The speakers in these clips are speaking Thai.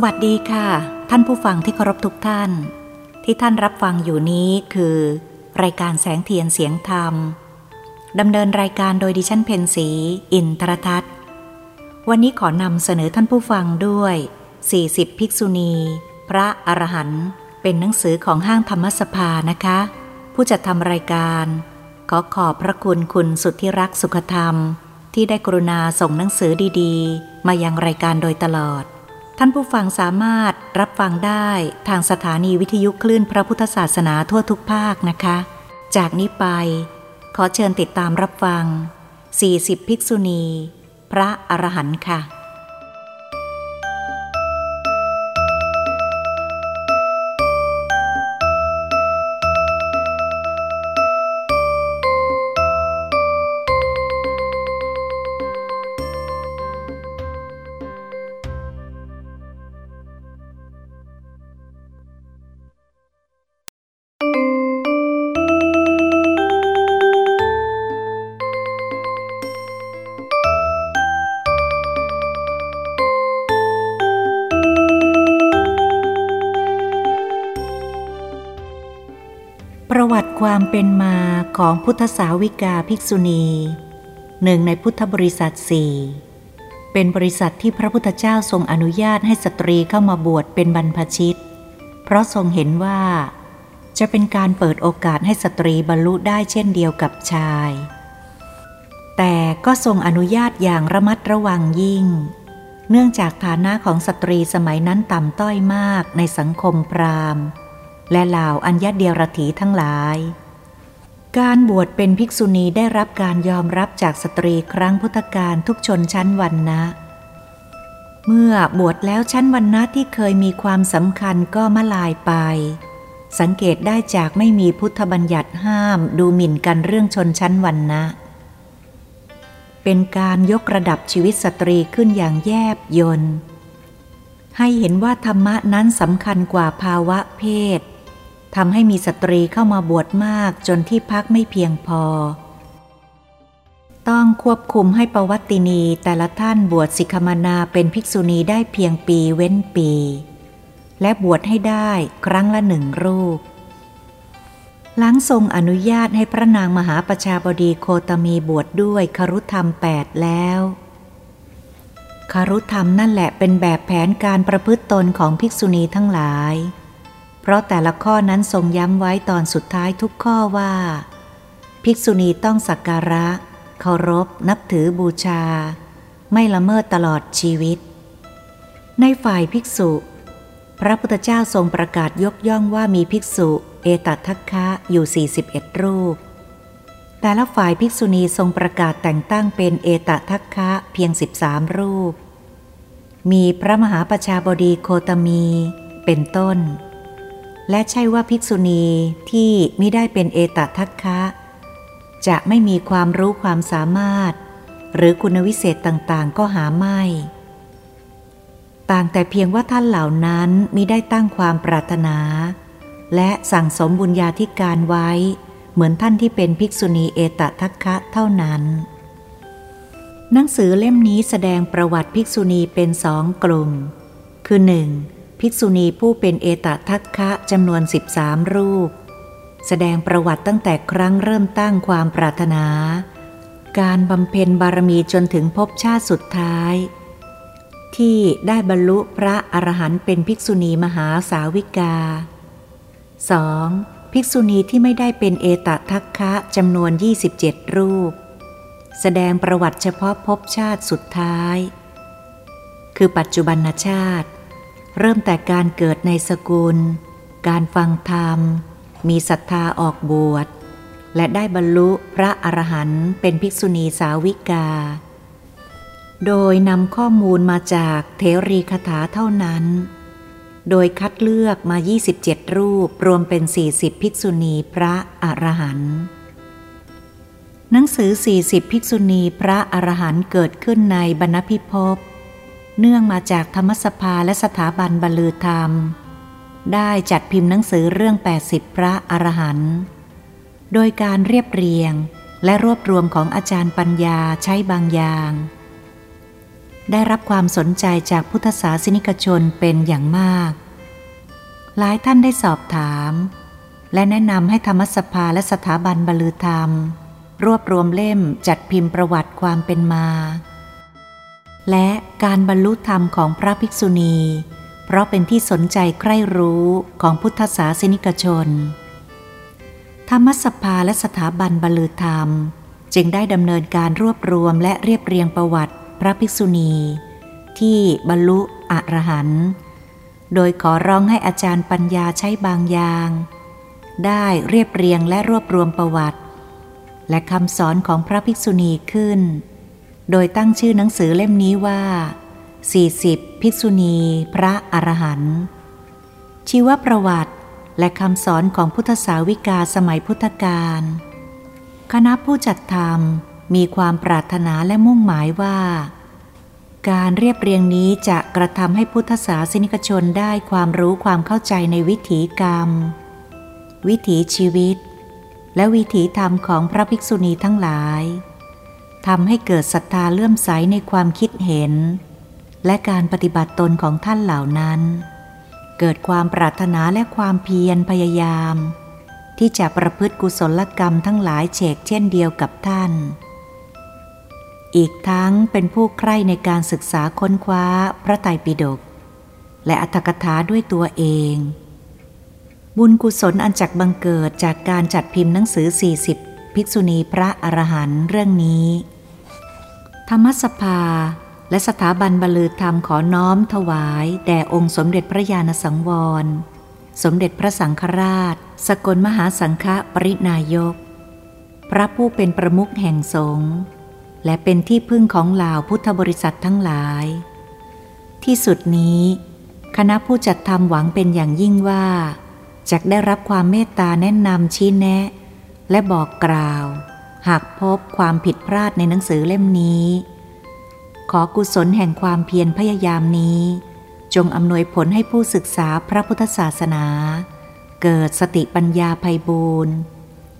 สวัสดีค่ะ ท่านผู้ฟังที่เคารพทุกท่าน ที่ท่านรับฟังอยู่นี้คือ รายการแสงเทียนเสียงธรรมดำเนินรายการโดยดิฉันเพนสี อินทรทัศน์ วันนี้ขอนำเสนอท่านผู้ฟังด้วย 40 ภิกษุณี พระอรหันต์เป็นหนังสือของห้างธรรมสภานะคะ ผู้จัดทำรายการ ขอขอบพระคุณคุณสุทธิรักสุขธรรม ที่ได้กรุณาส่งหนังสือดีๆ มายังรายการโดยตลอด ท่านผู้ฟังสามารถรับฟังได้ทางสถานีวิทยุคลื่นพระพุทธศาสนาทั่วทุกภาคนะคะ จากนี้ไป ขอเชิญติดตามรับฟัง 40 ภิกษุณี พระอรหันต์ค่ะ เป็นมาของพุทธสาวิกาภิกษุณีหนึ่งในพุทธบริษัทสี่เป็นบริษัทที่พระพุทธเจ้าทรงอนุญาตให้สตรีเข้ามาบวชเป็นบรรพชิต เพราะทรงเห็นว่า จะเป็นการเปิดโอกาสให้สตรีบรรลุได้เช่นเดียวกับชาย แต่ก็ทรงอนุญาตอย่างระมัดระวังยิ่ง เนื่องจากฐานะของสตรีสมัยนั้นต่ำต้อยมากในสังคมพราหมณ์ และเหล่าอัญญเดียรถีทั้งหลาย การบวชเป็นภิกษุณีได้รับการยอมรับจากสตรีครั้งพุทธกาลทุกชนชั้นวรรณะเมื่อบวชแล้วชั้นวรรณะที่เคยมีความสำคัญก็มาลายไป สังเกตได้จากไม่มีพุทธบัญญัติห้ามดูหมิ่นกันเรื่องชนชั้นวรรณะเป็นการยกระดับชีวิตสตรีขึ้นอย่างแยบยนต์ให้เห็นว่าธรรมะนั้นสำคัญกว่าภาวะเพศ ทำให้มีสตรีเข้ามาบวชมากจนที่พักไม่เพียงพอ ต้องควบคุมให้ประวัตินีแต่ละท่านบวชสิกขมานาเป็นภิกษุณีได้เพียงปีเว้นปี และบวชให้ได้ครั้งละหนึ่งรูป หลังทรงอนุญาตให้พระนางมหาประชาบดีโคตมีบวชดด้วยครุธรรมแปดแล้วคารุธรรมนั่นแหละเป็นแบบแผนการประพฤติตนของภิกษุณีทั้งหลาย เพราะแต่ละข้อนั้นทรงย้ำไว้ตอนสุดท้ายทุกข้อว่า ภิกษุณีต้องสักการะ เคารพ นับถือบูชา ไม่ละเมิดตลอดชีวิต ในฝ่ายภิกษุ พระพุทธเจ้าทรงประกาศยกย่องว่ามีภิกษุ เอตัทัคคะอยู่ 41 รูป แต่ละฝ่ายภิกษุณีทรงประกาศแต่งตั้งเป็นเอตทัคคะเพียง 13 รูป มีพระมหาประชาบดีโคตมี เป็นต้น และใช่ว่าภิกษุณีที่ไม่ได้เป็นเอตทัคคะ จะไม่มีความรู้ความสามารถ หรือคุณวิเศษต่างๆ ก็หาไม่ ต่างแต่เพียงว่าท่านเหล่านั้นมิได้ตั้งความปรารถนา และสั่งสมบุญญาธิการไว้ เหมือนท่านที่เป็นภิกษุณีเอตทัคคะเท่านั้น หนังสือเล่มนี้แสดงประวัติภิกษุณีเป็นสองกลุ่ม คือหนึ่ง ภิกษุณีผู้เป็นเอตทัคคะจำนวน 13 รูป แสดงประวัติตั้งแต่ครั้งเริ่มตั้งความปรารถนา การบำเพ็ญบารมีจนถึงภพชาติสุดท้าย ที่ได้บรรลุพระอรหันต์เป็นภิกษุณีมหาสาวิกา 2. ภิกษุณีที่ไม่ได้เป็นเอตทัคคะจำนวน 27 รูป แสดงประวัติเฉพาะภพชาติสุดท้าย คือปัจจุบันชาติ เริ่มแต่การเกิดในสกุล การฟังธรรม มีศรัทธาออกบวช และได้บรรลุพระอรหันต์เป็นภิกษุณีสาวิกา โดยนำข้อมูลมาจากเทรีคถาเท่านั้น โดยคัดเลือกมา 27 รูปรวมเป็น 40 ภิกษุณีพระอรหันต์หนังสือ 40 ภิกษุณีพระอรหันต์เกิดขึ้นในบรรณพิภพ เนื่องมาจากธรรมสภาและสถาบันบรรลือธรรม ได้จัดพิมพ์หนังสือเรื่อง 80 พระอรหันต์โดยการเรียบเรียงและรวบรวมของอาจารย์ปัญญาใช้บางอย่าง ได้รับความสนใจจากพุทธศาสนิกชนเป็นอย่างมาก หลายท่านได้สอบถาม และแนะนำให้ธรรมสภาและสถาบันบรรลือธรรม รวบรวมเล่มจัดพิมพ์ประวัติความเป็นมา และการบรรลุธรรมของพระภิกษุณี เพราะเป็นที่สนใจใคร่รู้ของพุทธศาสนิกชน ธรรมสภาและสถาบันบรรลือธรรม จึงได้ดำเนินการรวบรวมและเรียบเรียงประวัติพระภิกษุณี ที่บรรลุอรหันต์โดยขอร้องให้อาจารย์ปัญญาใช้บางอย่าง ได้เรียบเรียงและรวบรวมประวัติ และคำสอนของพระภิกษุณีขึ้น โดยตั้งชื่อหนังสือเล่มนี้ว่า 40 ภิกษุณี พระอรหันต์ชีวประวัติและคำสอนของพุทธสาวิกาสมัยพุทธกาลคณะผู้จัดทำมีความปรารถนาและมุ่งหมายว่า การเรียบเรียงนี้จะกระทำให้พุทธศาสนิกชนได้ความรู้ความเข้าใจในวิถีกรรม วิถีชีวิต และวิถีธรรมของพระภิกษุณีทั้งหลาย ทำให้เกิดศรัทธาเลื่อมใสในความคิดเห็น และการปฏิบัติตนของท่านเหล่านั้น เกิดความปรารถนาและความเพียรพยายาม ที่จะประพฤติกุศลกรรมทั้งหลายเฉกเช่นเดียวกับท่าน อีกทั้งเป็นผู้ใคร่ในการศึกษาค้นคว้าพระไตรปิฎกและอัตถกถาด้วยตัวเอง บุญกุศลอันจักบังเกิดจากการจัดพิมพ์หนังสือ 40 ภิกษุณีพระอรหันต์เรื่องนี้ ธรรมสภาและสถาบันบลือธรรมขอน้อมถวาย แด่องค์สมเด็จพระญาณสังวร สมเด็จพระสังฆราช สกลมหาสังฆปรินายก พระผู้เป็นประมุขแห่งสงฆ์และเป็นที่พึ่งของเหล่าพุทธบริษัททั้งหลาย ที่สุดนี้ คณะผู้จัดทำหวังเป็นอย่างยิ่งว่าจะได้รับความเมตตาแนะนำชี้แนะ และบอกกล่าว หากพบความผิดพลาดในหนังสือเล่มนี้ ขอกุศลแห่งความเพียรพยายามนี้ จงอำนวยผลให้ผู้ศึกษาพระพุทธศาสนา เกิดสติปัญญาภัยบูรณ์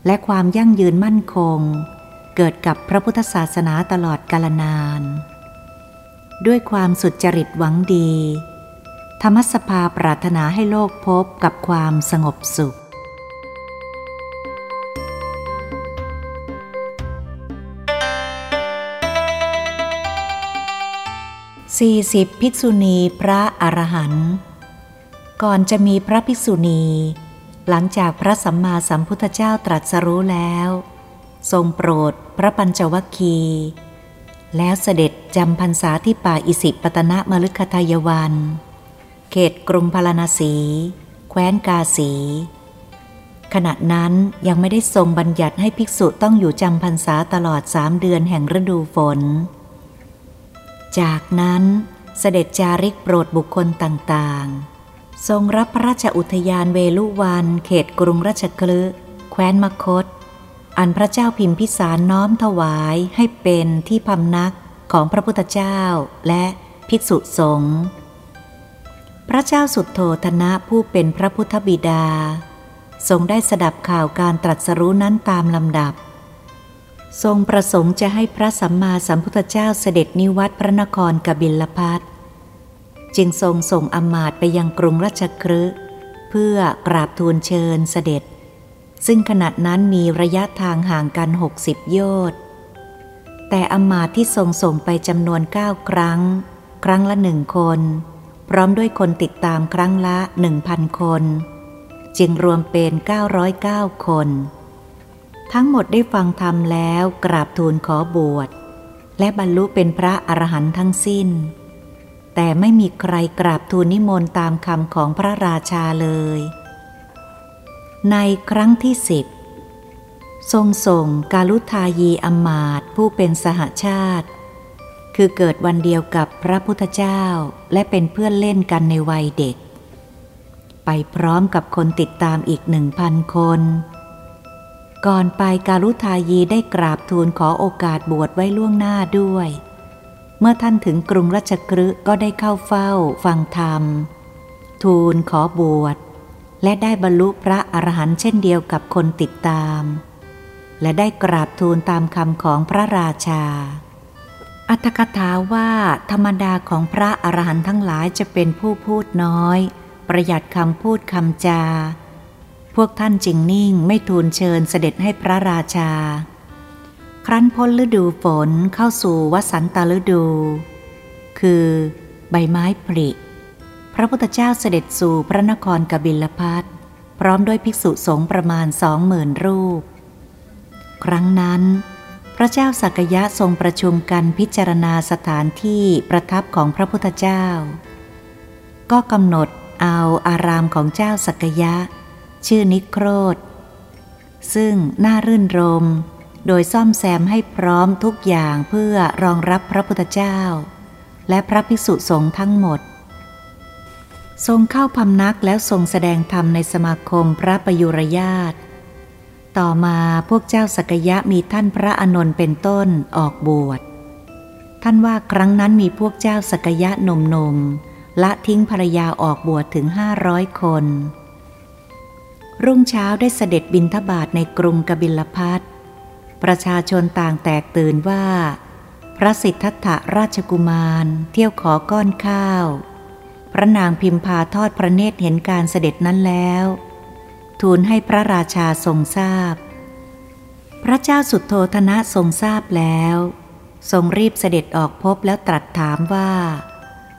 และความยั่งยืนมั่นคง เกิดกับพระพุทธศาสนาตลอดกาลนาน ด้วยความสุดจริตหวังดี ธรรมสภาปรารถนาให้โลกพบกับความสงบสุข 40 ภิกษุณีพระอรหันต์ก่อนจะมีพระภิกษุณี หลังจากพระสัมมาสัมพุทธเจ้าตรัสรู้แล้ว ทรงโปรดพระปัญจวัคคีย์แล้วเสด็จจำพรรษาที่ป่าอิสิปตนะมฤคทายวัน เขตกรุงพาราณสี แคว้นกาสี ขณะนั้นยังไม่ได้ทรงบัญญัติให้ภิกษุต้องอยู่จำพรรษาตลอดสามเดือนแห่งฤดูฝน จากนั้นเสด็จจาริกโปรดบุคคลต่างๆ ทรงรับพระราชอุทยานเวลุวันเขตกรุงราชคลึแคว้นมคต อันพระเจ้าพิมพิสารน้อมถวายให้เป็นที่พำนักของพระพุทธเจ้าและภิกษุสงฆ์พระเจ้าสุดโทธนะผู้เป็นพระพุทธบิดา ทรงได้สดับข่าวการตรัสรู้นั้นตามลำดับ ทรงประสงค์จะให้พระสัมมาสัมพุทธเจ้าเสด็จนิวัตพระนครกบิลพัทจึงทรงส่งอมาตไปยังกรุงราชครึเพื่อกราบทูลเชิญเสด็จ ซึ่งขณะนั้นมีระยะทางห่างกันหกสิบโยชน์แต่อมาตที่ทรงส่งไปจำนวนเก้าครั้ง ครั้งละหนึ่งคน พร้อมด้วยคนติดตามครั้งละหนึ่งพันคน จึงรวมเป็น 909 คน ทั้งหมดได้ฟังธรรมแล้วกราบทูลขอบวช และบรรลุเป็นพระอรหันต์ทั้งสิ้น แต่ไม่มีใครกราบทูลนิมนต์ตามคำของพระราชาเลย ในครั้งที่สิบทรงส่งกาลุทายีอมาตผู้เป็นสหชาติ คือเกิดวันเดียวกับพระพุทธเจ้าและเป็นเพื่อนเล่นกันในวัยเด็ก ไปพร้อมกับคนติดตามอีกหนึ่งพันคน ก่อนไปกาลุทายีได้กราบทูลขอโอกาสบวชไว้ล่วงหน้าด้วย เมื่อท่านถึงกรุงรัชกฤห์ก็ได้เข้าเฝ้า ฟังธรรม ทูลขอบวช และได้บรรลุพระอรหันต์เช่นเดียวกับคนติดตาม และได้กราบทูลตามคำของพระราชา อัตถกถาว่าธรรมดาของพระอรหันต์ทั้งหลายจะเป็นผู้พูดน้อย ประหยัดคำพูดคำจา วกท่านจิงนิ่งไม่ทูลเชิญเสด็จให้พระราชา ครั้นพ้นฤดูฝนเข้าสู่วสันตฤดู คือใบไม้ผลิพระพุทธเจ้าเสด็จสู่พระนครกบิลพัทพร้อมด้วยภิกษุสงฆ์ประมาณสองหมื่นรูป ครั้งนั้น พระเจ้าสักยะทรงประชุมกันพิจารณาสถานที่ประทับของพระพุทธเจ้า ก็กำหนดเอาอารามของเจ้าสักยะ ชื่อนิโครธ ซึ่งน่ารื่นรม โดยซ่อมแซมให้พร้อมทุกอย่างเพื่อรองรับพระพุทธเจ้า และพระภิกษุสงฆ์ทั้งหมด ทรงเข้าพำนักแล้วทรงแสดงธรรมในสมาคมพระประยุรญาต ต่อมาพวกเจ้าสกยะมีท่านพระอนนท์เป็นต้นออกบวช ท่านว่าครั้งนั้นมีพวกเจ้าสกยะหนุ่มๆละทิ้งภรรยาออกบวชถึงห้าร้อยคน รุ่งเช้าได้เสด็จบินทบาทในกรุงกบิลพัทประชาชนต่างแตกตื่นว่า พระสิทธัตถราชกุมาร เที่ยวขอก้อนข้าว พระนางพิมพาทอดพระเนตรเห็นการเสด็จนั้นแล้ว ทูลให้พระราชาทรงทราบพระเจ้าสุดโทธนะทรงทราบแล้ว ทรงรีบเสด็จออกพบแล้วตรัสถามว่า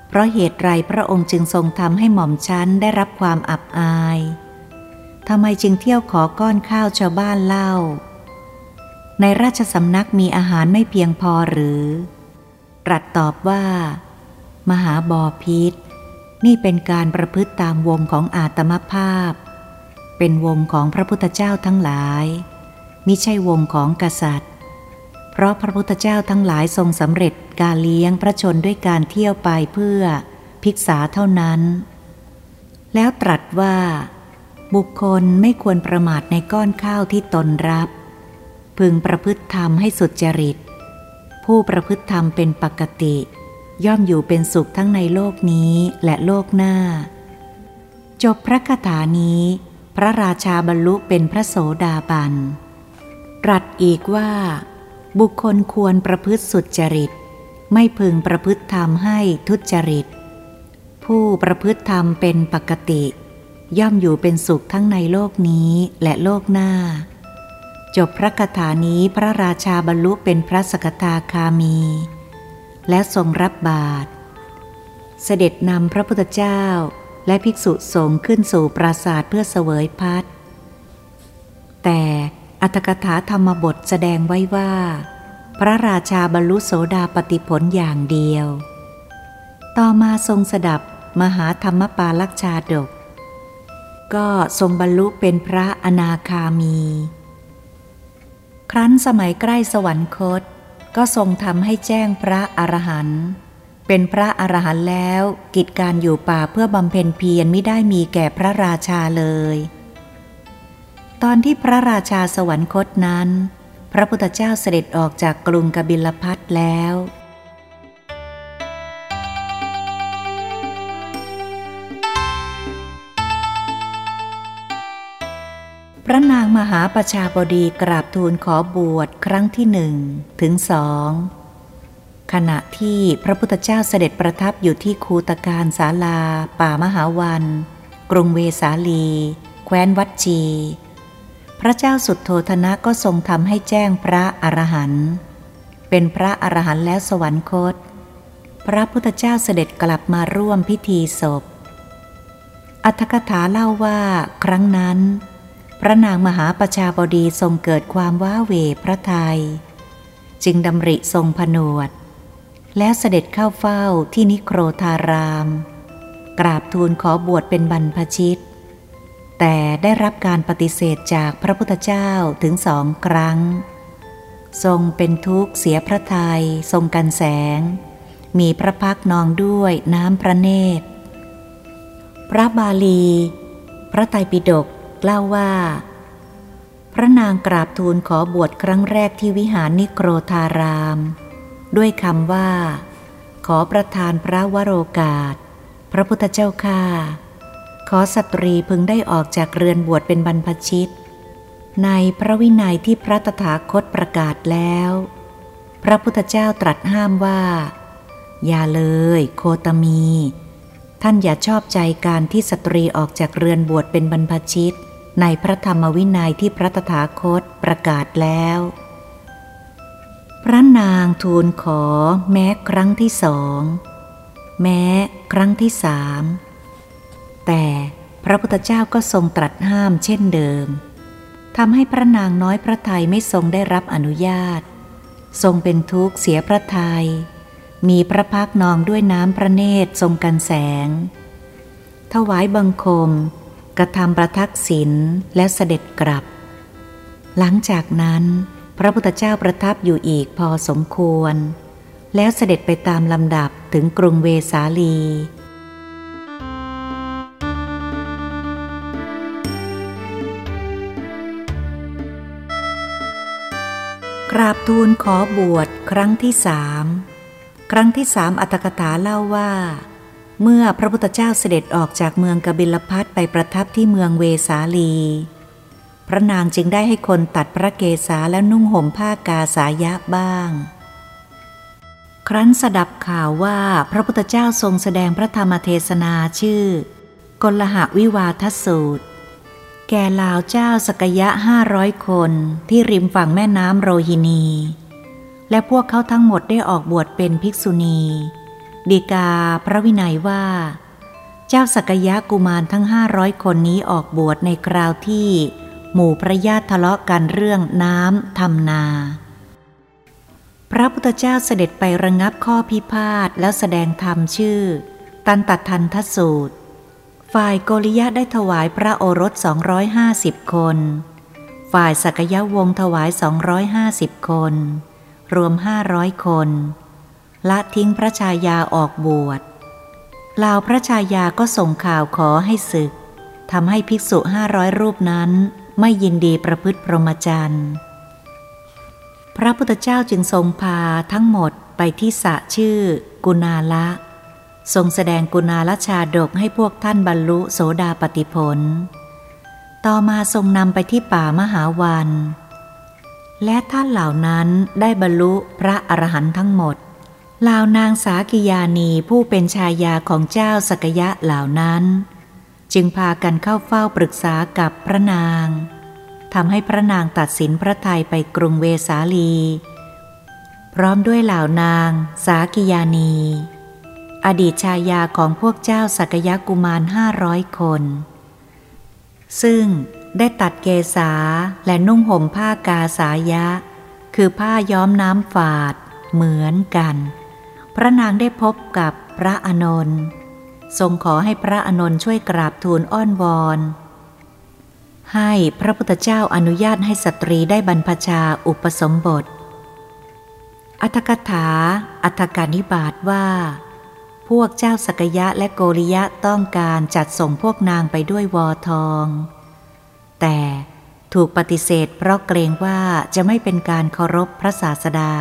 เพราะเหตุไรพระองค์จึงทรงทำให้หม่อมชั้นได้รับความอับอาย ทำไมจึงเที่ยวขอก้อนข้าวชาวบ้านเล่า ในราชสำนักมีอาหารไม่เพียงพอหรือ ตรัสตอบว่า มหาบอพิษ นี่เป็นการประพฤติตามวงของอาตมภาพ เป็นวงของพระพุทธเจ้าทั้งหลายมิใช่วงของกษัตริย์ เพราะพระพุทธเจ้าทั้งหลายทรงสำเร็จการเลี้ยงพระชนด้วยการเที่ยวไปเพื่อภิกษาเท่านั้น แล้วตรัสว่า บุคคลไม่ควรประมาทในก้อนข้าวที่ตนรับ พึงประพฤติธรรมให้สุดจริต ผู้ประพฤติธรรมเป็นปกติ ย่อมอยู่เป็นสุขทั้งในโลกนี้และโลกหน้า จบพระคาถานี้ พระราชาบรรลุเป็นพระโสดาบันตรัสอีกว่า บุคคลควรประพฤติสุจริต ไม่พึงประพฤติธรรมให้ทุจริต ผู้ประพฤติธรรมเป็นปกติ ย่อมอยู่เป็นสุขทั้งในโลกนี้และโลกหน้า จบพระคาถานี้พระราชาบรรลุเป็นพระสกทาคามี และทรงรับบาตรเสด็จนำพระพุทธเจ้าและภิกษุสงฆ์ขึ้นสู่ปราสาทเพื่อเสวยพัดแต่อัตถกถาธรรมบทแสดงไว้ว่า พระราชาบรรลุโสดาปติผลอย่างเดียว ต่อมาทรงสดับมหาธรรมปาลักชาดก ก็ทรงบรรลุเป็นพระอนาคามี ครั้นสมัยใกล้สวรรคต ก็ทรงทำให้แจ้งพระอรหันต์เป็นพระอรหันต์แล้วกิจการอยู่ป่าเพื่อบำเพ็ญเพียรไม่ได้มีแก่พระราชาเลย ตอนที่พระราชาสวรรคตนั้น พระพุทธเจ้าเสด็จออกจากกรุงกบิลพัทแล้ว ระนางมหาประชาบดีกราบทูลขอบวชครั้งที่หนึ่งถึงสองขณะที่พระพุทธเจ้าเสด็จประทับอยู่ที่คูตการศาลา ป่ามหาวัน กรุงเวสาลี แคว้นวัดจี พระเจ้าสุดโทธนะก็ทรงทำให้แจ้งพระอรหันต์เป็นพระอรหันต์แล้วสวรรคต พระพุทธเจ้าเสด็จกลับมาร่วมพิธีศพ อัตถกถาเล่าว่าครั้งนั้น พระนางมหาประชาบดีทรงเกิดความว้าเวพระทยัยจึงดำริทรงผนวด แล้วเสด็จเข้าเฝ้าที่นิโครธาราม กราบทูลขอบวชเป็นบรรพชิต แต่ได้รับการปฏิเสธจากพระพุทธเจ้าถึงสองครั้ง ทรงเป็นทุกข์เสียพระทยัยทรงกันแสง มีพระพักนองด้วยน้ำพระเนตร พระบาลี พระไตรปิฎก เล่าว่า พระนางกราบทูลขอบวชครั้งแรกที่วิหารนิโครธาราม ด้วยคำว่า ขอประทานพระวโรกาส พระพุทธเจ้าข้าขอสตรีพึงได้ออกจากเรือนบวชเป็นบรรพชิต ในพระวินัยที่พระตถาคตประกาศแล้ว พระพุทธเจ้าตรัสห้ามว่า อย่าเลย โคตมี ท่านอย่าชอบใจการที่สตรีออกจากเรือนบวชเป็นบรรพชิต ในพระธรรมวินัยที่พระตถาคตประกาศแล้ว พระนางทูลขอแม้ครั้งที่สอง แม้ครั้งที่สามแต่พระพุทธเจ้าก็ทรงตรัสห้ามเช่นเดิมทำให้พระนางน้อยพระทัยไม่ทรงได้รับอนุญาต ทรงเป็นทุกข์เสียพระทยัยมีพระพักนองด้วยน้ำพระเนตรทรงกันแสง ถวายบังคม กระทำประทักษิณและเสด็จกลับ หลังจากนั้น พระพุทธเจ้าประทับอยู่อีกพอสมควร แล้วเสด็จไปตามลำดับถึงกรุงเวสาลี กราบทูลขอบวชครั้งที่สาม ครั้งที่สามอัตถกถาเล่าว่า เมื่อพระพุทธเจ้าเสด็จออกจากเมืองกบิลพัทไปประทับที่เมืองเวสาลี พระนางจึงได้ให้คนตัดพระเกศาและนุ่งห่มผ้ากาสายะบ้าง ครั้นสดับข่าวว่าพระพุทธเจ้าทรงแสดงพระธรรมเทศนาชื่อกลหะวิวาทสูตร แก่ลาวเจ้าสกยะห้าร้อยคนที่ริมฝั่งแม่น้ำโรฮินี และพวกเขาทั้งหมดได้ออกบวชเป็นภิกษุณี ดีกาพระวินัยว่า เจ้าสกยะกุมารทั้งห้าร้อยคนนี้ออกบวชในคราวที่ หมู่พระญาติทะเลาะกันเรื่องน้ำทำนา พระพุทธเจ้าเสด็จไประงับข้อพิพาทแล้วแสดงธรรมชื่อ ตันตทันทสูตร ฝ่ายโกริยะได้ถวายพระโอรส 250 คน ฝ่ายสักยวงถวาย 250 คน รวม 500 คน ละทิ้งพระชายาออกบวชลาวพระชายาก็ส่งข่าวขอให้ศึกทำให้ภิกษุ500รูปนั้นไม่ยินดีประพฤติพรหมจรรย์ พระพุทธเจ้าจึงทรงพาทั้งหมดไปที่สะชื่อ กุณาละ ทรงแสดงกุณาลชาดกให้พวกท่านบรรลุโสดาปติผล ต่อมาทรงนำไปที่ป่ามหาวัน และท่านเหล่านั้นได้บรรลุพระอรหันต์ทั้งหมด ล่านางสากิยานีผู้เป็นชายาของเจ้าสกยะเหล่านั้น จึงพากันเข้าเฝ้าปรึกษากับพระนางทำให้พระนางตัดสินพระไทยไปกรุงเวสาลี พร้อมด้วยเหล่านางสากิยานี อดีตชายาของพวกเจ้าสักยะกุมารห้าร้อยคน ซึ่งได้ตัดเกษาและนุ่งห่มผ้ากาสายะ คือผ้าย้อมน้ำฝาดเหมือนกัน พระนางได้พบกับพระอนนท์ทรงขอให้พระอนนท์ช่วยกราบทูลอ้อนวอน ให้พระพุทธเจ้าอนุญาตให้สตรีได้บรรพชาอุปสมบท อัตถกถา อัตถกานิบาตว่า พวกเจ้าสกยะและโกริยะต้องการจัดส่งพวกนางไปด้วยวอทอง แต่ถูกปฏิเสธเพราะเกรงว่าจะไม่เป็นการเคารพพระศาสดา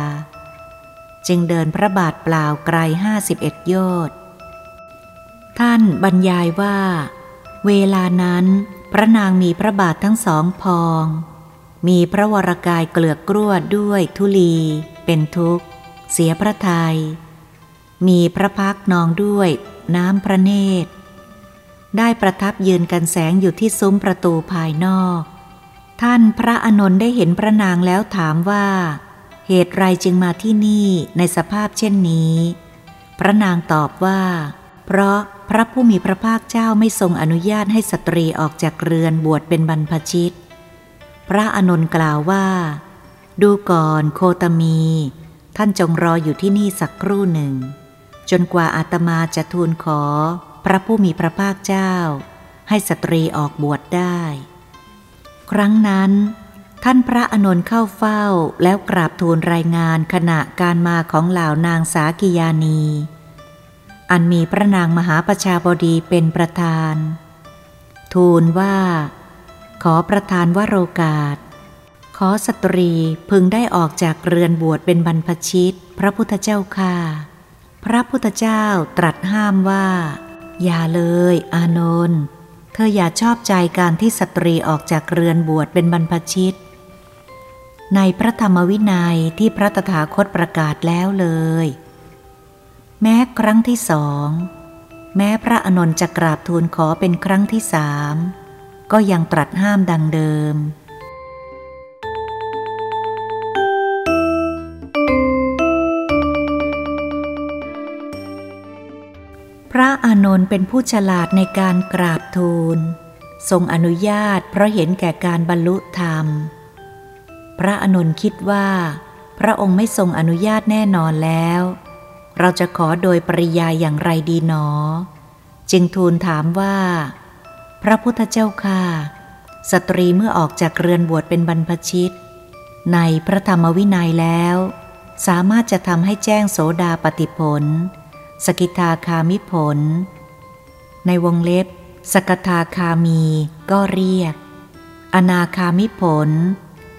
จึงเดินพระบาทเปล่าไกลห้าสิบเอ็ดโยชน์ท่านบรรยายว่า เวลานั้นพระนางมีพระบาททั้งสองพอง มีพระวรากายเกลือกกล้วด้วยทุลี เป็นทุกข์ เสียพระทยัยมีพระพักนองด้วยน้ำพระเนตร ได้ประทับยืนกันแสงอยู่ที่ซุ้มประตูภายนอก ท่านพระอนนท์ได้เห็นพระนางแล้วถามว่า เหตุไรจึงมาที่นี่ในสภาพเช่นนี้ พระนางตอบว่า เพราะพระผู้มีพระภาคเจ้าไม่ทรงอนุญาตให้สตรีออกจากเรือนบวชเป็นบรรพชิต พระอนนท์กล่าวว่า ดูก่อนโคตมี ท่านจงรออยู่ที่นี่สักครู่หนึ่ง จนกว่าอาตมาจะทูลขอ พระผู้มีพระภาคเจ้า ให้สตรีออกบวชได้ ครั้งนั้น ท่านพระอนนท์เข้าเฝ้าแล้วกราบทูลรายงานขณะการมาของเหล่านางสากิยานี อันมีพระนางมหาประชาบดีเป็นประธาน ทูลว่า ขอประธานวโรกาส ขอสตรีพึงได้ออกจากเรือนบวชเป็นบรรพชิต พระพุทธเจ้าค่าพระพุทธเจ้าตรัสห้ามว่า อย่าเลย อานนท์เธออย่าชอบใจการที่สตรีออกจากเรือนบวชเป็นบรรพชิต ในพระธรรมวินัยที่พระตถาคตประกาศแล้วเลย แม้ครั้งที่สอง แม้พระอนนท์จะกราบทูลขอเป็นครั้งที่สามก็ยังตรัสห้ามดังเดิม พระอานนท์เป็นผู้ฉลาดในการกราบทูล ทรงอนุญาตเพราะเห็นแก่การบรรลุธรรม พระอนุนคิดว่า พระองค์ไม่ทรงอนุญาตแน่นอนแล้ว เราจะขอโดยปริยายอย่างไรดีหนอ จึงทูลถามว่า พระพุทธเจ้าค่ะ สตรีเมื่อออกจากเรือนบวชเป็นบรรพชิต ในพระธรรมวินัยแล้ว สามารถจะทำให้แจ้งโสดาปฏิผล สกิทาคามิผล ในวงเล็บ สกทาคามีก็เรียก อนาคามิผล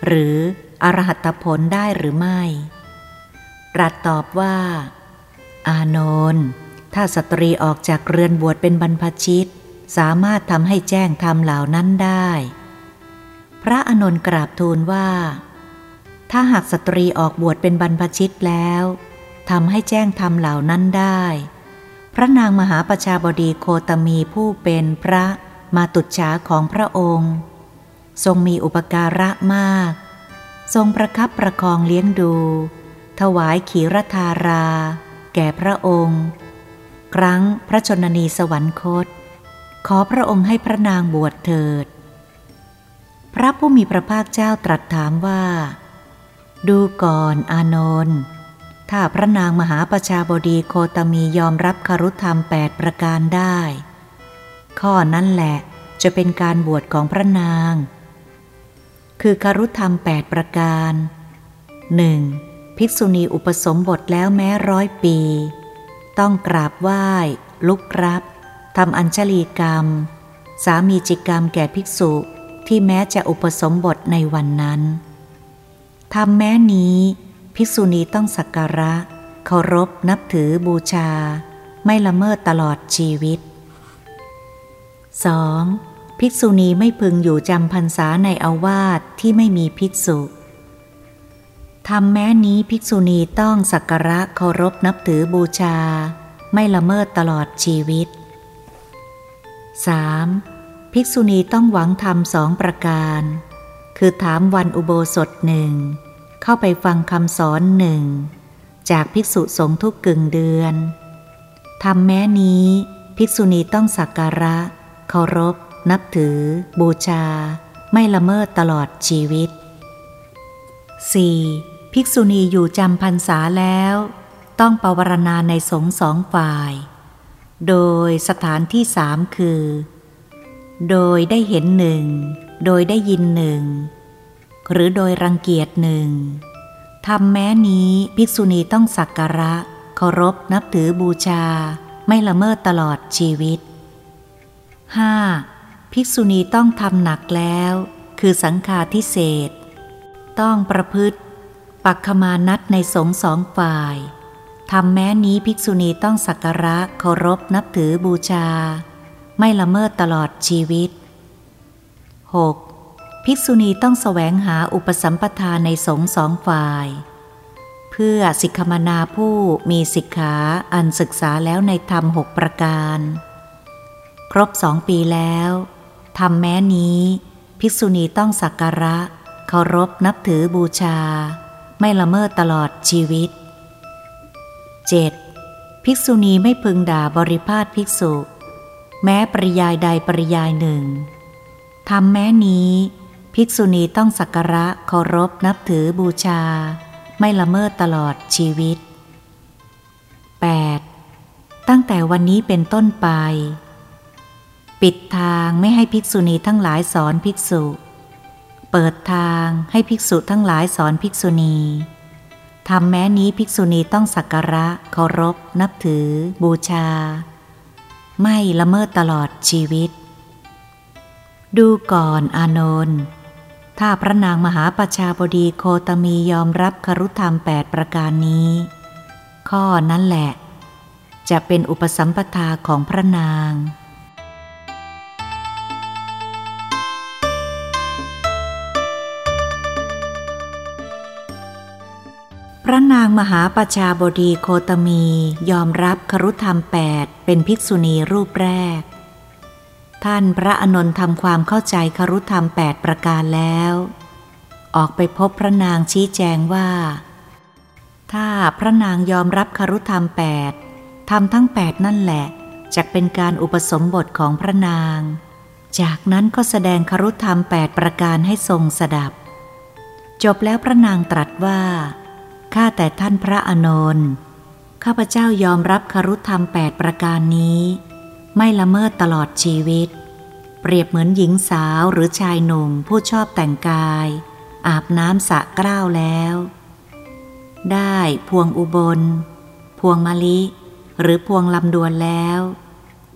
หรืออรหัตผลได้หรือไม่รัตตอบว่า อานนท์ถ้าสตรีออกจากเรือนบวชเป็นบรรพชิต สามารถทำให้แจ้งธรรมเหล่านั้นได้ พระอานนท์กราบทูลว่า ถ้าหากสตรีออกบวชเป็นบรรพชิตแล้วทำให้แจ้งธรรมเหล่านั้นได้ พระนางมหาประชาบดีโคตมีผู้เป็นพระมาตุจฉาของพระองค์ ทรงมีอุปการะมาก ทรงประคับประคองเลี้ยงดู ถวายขีรธารา แก่พระองค์ ครั้งพระชนนีสวรรคต ขอพระองค์ให้พระนางบวชเถิด พระผู้มีพระภาคเจ้าตรัสถามว่า ดูก่อนอานนท์ถ้าพระนางมหาประชาบดีโคตมียอมรับคารุธรรมแปดประการได้ ข้อนั้นแหละจะเป็นการบวชของพระนาง คือคารุธรรมแปดประการ 1. ภิกษุณีอุปสมบทแล้วแม้ร้อยปี ต้องกราบไหว้ ลุกรับทำอัญชลีกรรม สามีจิกรรมแก่ภิกษุที่แม้จะอุปสมบทในวันนั้นทำแม้นี้ ภิกษุณีต้องสักการะ เคารพนับถือบูชา ไม่ละเมิดตลอดชีวิต 2. ภิกษุณีไม่พึงอยู่จำพรรษาในอาวาสที่ไม่มีภิกษุทำแม้นี้ภิกษุณีต้องสักการะเคารพนับถือบูชา ไม่ละเมิดตลอดชีวิต 3. ภิกษุณีต้องหวังธรรมสองประการ คือถามวันอุโบสถหนึ่งเข้าไปฟังคำสอนหนึ่งจากภิกษุสงฆ์ทุกกึ่งเดือนทำแม้นี้ ภิกษุณีต้องสักการะเคารพ นับถือ บูชา ไม่ละเมิดตลอดชีวิต 4. ภิกษุณีอยู่จำพรรษาแล้ว ต้องปวารณาในสงสองฝ่าย โดยสถานที่สามคือ โดยได้เห็นหนึ่ง โดยได้ยินหนึ่ง หรือโดยรังเกียจหนึ่งทำแม้นี้ภิกษุณีต้องสักการะ เคารพนับถือบูชา ไม่ละเมิดตลอดชีวิต 5. ภิกษุณีต้องทำหนักแล้ว คือสังฆาทิเศษ ต้องประพฤติ ปักขมานัดในสงสองฝ่ายทำแม้นี้ภิกษุณีต้องสักการะเคารพนับถือบูชา ไม่ละเมิดตลอดชีวิต 6. ภิกษุณีต้องแสวงหาอุปสัมปทานในสงสองฝ่าย เพื่อสิกขมนาผู้มีสิกขาอันศึกษาแล้วในธรรมหกประการ ครบสองปีแล้ว ทำแม้นี้ ภิกษุณีต้องสักการะ เคารพนับถือบูชา ไม่ละเมิดตลอดชีวิต 7. ภิกษุณีไม่พึงด่าบริพาทภิกษุ แม้ปริยายใดปริยายหนึ่งทำแม้นี้ ภิกษุณีต้องสักการะเคารพนับถือบูชา ไม่ละเมิดตลอดชีวิต 8. ตั้งแต่วันนี้เป็นต้นไป ปิดทางไม่ให้ภิกษุณีทั้งหลายสอนภิกษุ เปิดทางให้ภิกษุทั้งหลายสอนภิกษุณีทำแม้นี้ภิกษุณีต้องสักการะเคารพ นับถือ บูชา ไม่ละเมิดตลอดชีวิต ดูก่อนอานนท์ถ้าพระนางมหาประชาบดีโคตมียอมรับครุธรรมแปดประการนี้ ข้อนั้นแหละ จะเป็นอุปสัมปทาของพระนาง ระนางมหาประชาบดีโคตมียอมรับครุธรรมแปดเป็นภิกษุณีรูปแรก ท่านพระอนนท์ทำความเข้าใจครุธรรมแปดประการแล้ว ออกไปพบพระนางชี้แจงว่า ถ้าพระนางยอมรับครุธรรมแปดทำทั้งแปดนั่นแหละจะเป็นการอุปสมบทของพระนาง จากนั้นก็แสดงครุธรรมแปดประการให้ทรงสดับ จบแล้วพระนางตรัสว่า ข้าแต่ท่านพระอนนท์ข้าพเจ้ายอมรับครุธรรมแปดประการนี้ ไม่ละเมิดตลอดชีวิต เปรียบเหมือนหญิงสาวหรือชายหนุ่มผู้ชอบแต่งกาย อาบน้ำสะกล้าวแล้ว ได้พวงอุบล พวงมะลิ หรือพวงลำดวนแล้ว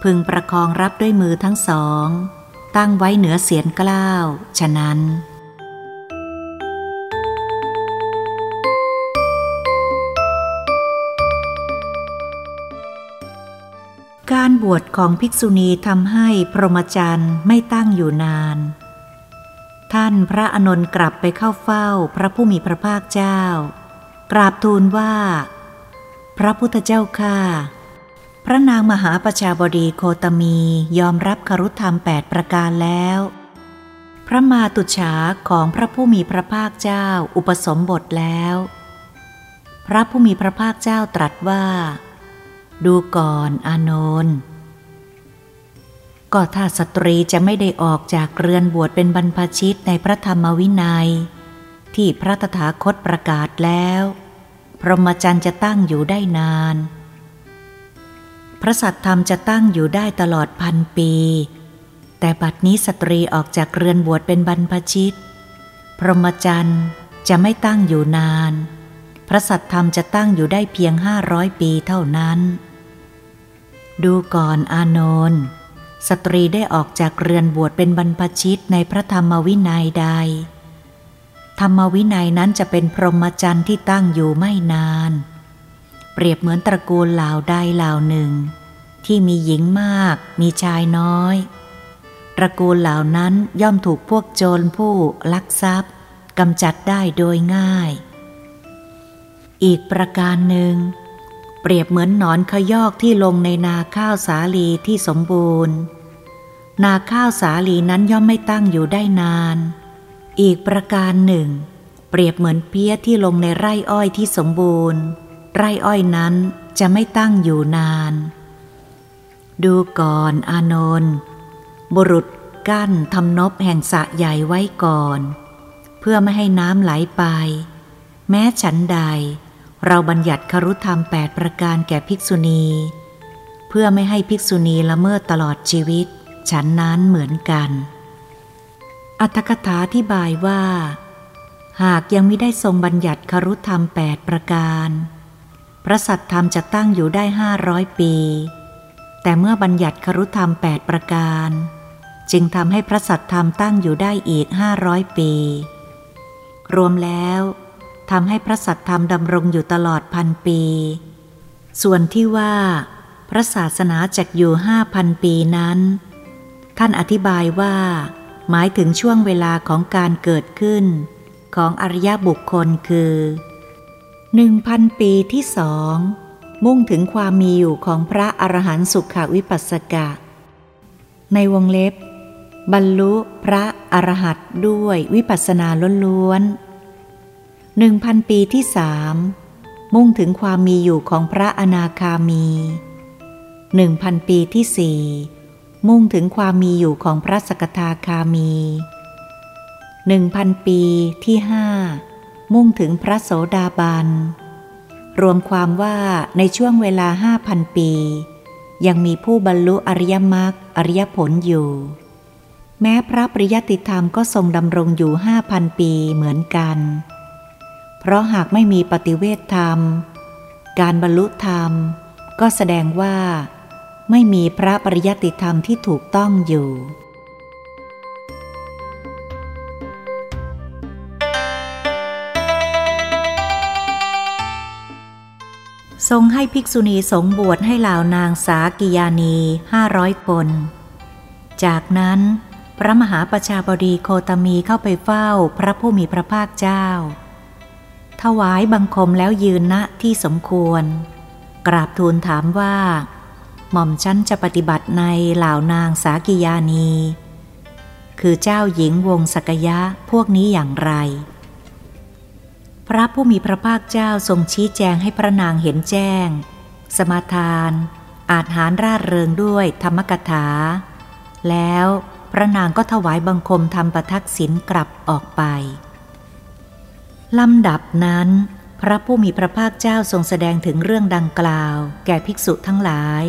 พึงประคองรับด้วยมือทั้งสอง ตั้งไว้เหนือเสียนกล้าว ฉะนั้น การบวชของภิกษุณีทำให้พรหมจรรย์ไม่ตั้งอยู่นาน ท่านพระอนนท์กลับไปเข้าเฝ้าพระผู้มีพระภาคเจ้า กราบทูลว่า พระพุทธเจ้าข้าพระนางมหาประชาบดีโคตมียอมรับครุธรรมแปดประการแล้ว พระมาตุฉาของพระผู้มีพระภาคเจ้าอุปสมบทแล้ว พระผู้มีพระภาคเจ้าตรัสว่า ดูก่อนอานนท์ก็ถ้าสตรีจะไม่ได้ออกจากเรือนบวชเป็นบรรพชิตในพระธรรมวินัย ที่พระตถาคตประกาศแล้ว พรหมจรรย์จะตั้งอยู่ได้นาน พระสัตธรรมจะตั้งอยู่ได้ตลอดพันปี แต่บัดนี้สตรีออกจากเรือนบวชเป็นบรรพชิต พรหมจรรย์จะไม่ตั้งอยู่นาน พระสัตธรรมจะตั้งอยู่ได้เพียงห้าร้อยปีเท่านั้น ดูก่อนอานนท์สตรีได้ออกจากเรือนบวชเป็นบรรพชิตในพระธรรมวินัยใด ธรรมวินัยนั้นจะเป็นพรหมจรรย์ที่ตั้งอยู่ไม่นาน เปรียบเหมือนตระกูลเหล่าใดเหล่าหนึ่ง ที่มีหญิงมาก มีชายน้อย ตระกูลเหล่านั้นย่อมถูกพวกโจรผู้ลักทรัพย์กำจัดได้โดยง่าย อีกประการหนึ่ง เปรียบเหมือนหนอนขยอกที่ลงในนาข้าวสาลีที่สมบูรณ์ นาข้าวสาลีนั้นย่อมไม่ตั้งอยู่ได้นาน อีกประการหนึ่ง เปรียบเหมือนเพี้ยที่ลงในไร่อ้อยที่สมบูรณ์ ไร่อ้อยนั้นจะไม่ตั้งอยู่นาน ดูก่อนอานนท์บุรุษกั้นทำนบแห่งสะใหญ่ไว้ก่อน เพื่อไม่ให้น้ำไหลไป แม้ฉันใด เราบัญญัติครุธรรมแปดประการแก่ภิกษุณี เพื่อไม่ให้ภิกษุณีละเมิดตลอดชีวิต ฉันนั้นเหมือนกัน อัตถกถาที่บายว่า หากยังไม่ได้ทรงบัญญัติครุธรรมแปดประการ พระสัตธรรมจะตั้งอยู่ได้ห้าร้อยปี แต่เมื่อบัญญัติครุธรรมแปดประการ จึงทำให้พระสัตธรรมตั้งอยู่ได้อีกห้าร้อยปี รวมแล้ว ทำให้พระสัตธรรมดำรงอยู่ตลอดพันปี ส่วนที่ว่า พระศาสนาจักอยู่ห้าพันปีนั้น ท่านอธิบายว่า หมายถึงช่วงเวลาของการเกิดขึ้น ของอริยบุคคลคือหนึ่งพันปีที่สองมุ่งถึงความมีอยู่ของพระอรหันต์สุขวิปัสสกะ ในวงเล็บบรรลุพระอรหัตด้วยวิปัสสนาล้วน หนึ่งพันปีที่สามมุ่งถึงความมีอยู่ของพระอนาคามีหนึ่งพันปีที่สี่มุ่งถึงความมีอยู่ของพระสกทาคามีหนึ่งพันปีที่ห้ามุ่งถึงพระโสดาบัน รวมความว่าในช่วงเวลาห้าพันปี ยังมีผู้บรรลุอริยมรรคอริยผลอยู่ แม้พระปริยติธรรมก็ทรงดำรงอยู่ห้าพันปีเหมือนกัน เพราะหากไม่มีปฏิเวทธรรม การบรรลุธรรม ก็แสดงว่า ไม่มีพระปริยติธรรมที่ถูกต้องอยู่ ทรงให้ภิกษุณีสงบวชให้เหล่านางสากิยานีห้าร้อยคน จากนั้น พระมหาประชาบดีโคตมีเข้าไปเฝ้าพระผู้มีพระภาคเจ้า ถวายบังคมแล้วยืนณที่สมควร กราบทูลถามว่า หม่อมชั้นจะปฏิบัติในเหล่านางสากิยานี คือเจ้าหญิงวงสกยะพวกนี้อย่างไร พระผู้มีพระภาคเจ้าทรงชี้แจงให้พระนางเห็นแจ้ง สมาทาน อาจหารร่าเริงด้วยธรรมกถา แล้วพระนางก็ถวายบังคมทำประทักษิณกลับออกไป ลำดับนั้น พระผู้มีพระภาคเจ้าทรงแสดงถึงเรื่องดังกล่าว แก่ภิกษุทั้งหลาย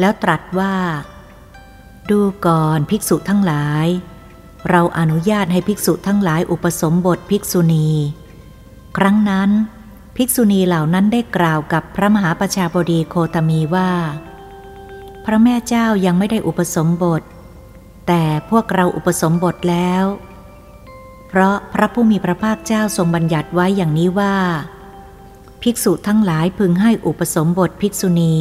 แล้วตรัสว่า ดูก่อนภิกษุทั้งหลาย เราอนุญาตให้ภิกษุทั้งหลายอุปสมบทภิกษุณี ครั้งนั้น ภิกษุณีเหล่านั้นได้กล่าวกับพระมหาประชาบดีโคตมีว่า พระแม่เจ้ายังไม่ได้อุปสมบท แต่พวกเราอุปสมบทแล้ว เพราะพระผู้มีพระภาคเจ้าทรงบัญญัติไว้อย่างนี้ว่า ภิกษุทั้งหลายพึงให้อุปสมบทภิกษุณี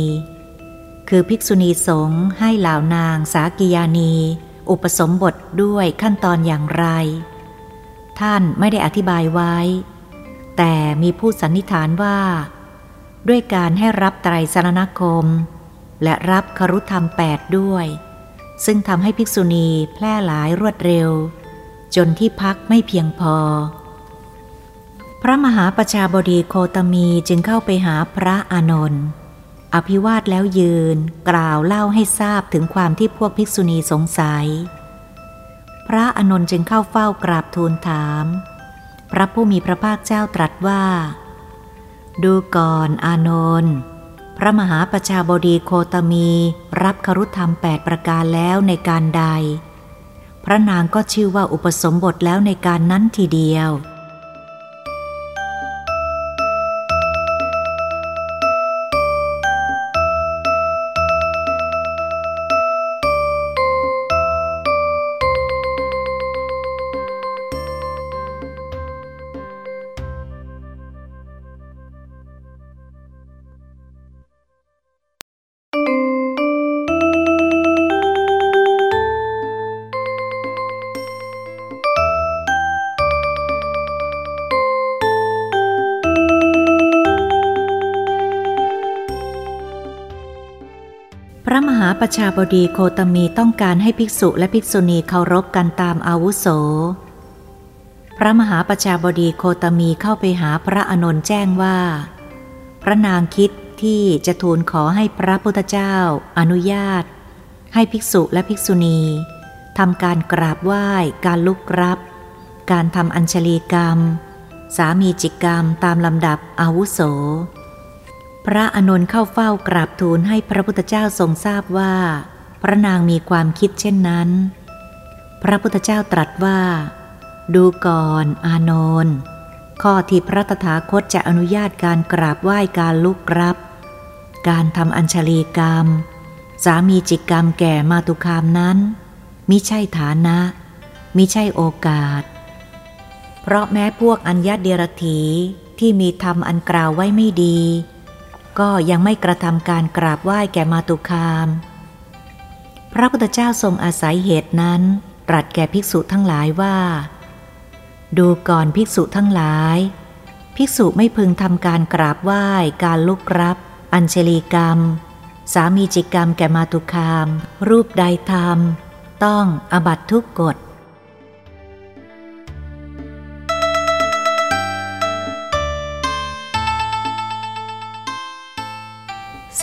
คือภิกษุณีสงฆ์ให้เหล่านางสากิยานี อุปสมบทด้วยขั้นตอนอย่างไร ท่านไม่ได้อธิบายไว้ แต่มีผู้สันนิษฐานว่า ด้วยการให้รับไตรสรณคม และรับครุธรรมแปดด้วย ซึ่งทำให้ภิกษุณีแพร่หลายรวดเร็ว จนที่พักไม่เพียงพอ พระมหาประชาบดีโคตมีจึงเข้าไปหาพระอานนท์อภิวาทแล้วยืนกล่าวเล่าให้ทราบถึงความที่พวกภิกษุณีสงสัย พระอานนท์จึงเข้าเฝ้ากราบทูลถาม พระผู้มีพระภาคเจ้าตรัสว่า ดูก่อนอานนท์พระมหาประชาบดีโคตมีรับครุธรรมแปดประการแล้วในการใด พระนางก็ชื่อว่าอุปสมบทแล้วในการนั้นทีเดียว ประชาบดีโคตมีต้องการให้ภิกษุและภิกษุณีเคารพกันตามอาวุโส พระมหาประชาบดีโคตมีเข้าไปหาพระอนนท์แจ้งว่า พระนางคิดที่จะทูลขอให้พระพุทธเจ้าอนุญาต ให้ภิกษุและภิกษุณีทำการกราบไหว้ การลุกรับ การทำอัญชลีกรรม สามีจิกกรรมตามลำดับอาวุโส พระอนนท์เข้าเฝ้ากราบทูลให้พระพุทธเจ้าทรงทราบว่า พระนางมีความคิดเช่นนั้น พระพุทธเจ้าตรัสว่า ดูก่อนอานนท์ข้อที่พระตถาคตจะอนุญาตการกราบไหว้การลุกรับ การทำอัญชลีกรรม สามีจิกกรรมแก่มาตุคามนั้นมิใช่ฐานะมิใช่โอกาส เพราะแม้พวกอัญญาเดรถีที่มีธรรมอันกล่าวไว้ไม่ดี ก็ยังไม่กระทำการกราบไหว้แก่มาตุคาม พระพุทธเจ้าทรงอาศัยเหตุนั้น ตรัสแก่ภิกษุทั้งหลายว่า ดูก่อนภิกษุทั้งหลาย ภิกษุไม่พึงทำการกราบไหว้การลุกรับ อัญเชลีกรรม สามีจิกรรมแก่มาตุคาม รูปใดทำต้องอบัตทุกกฎ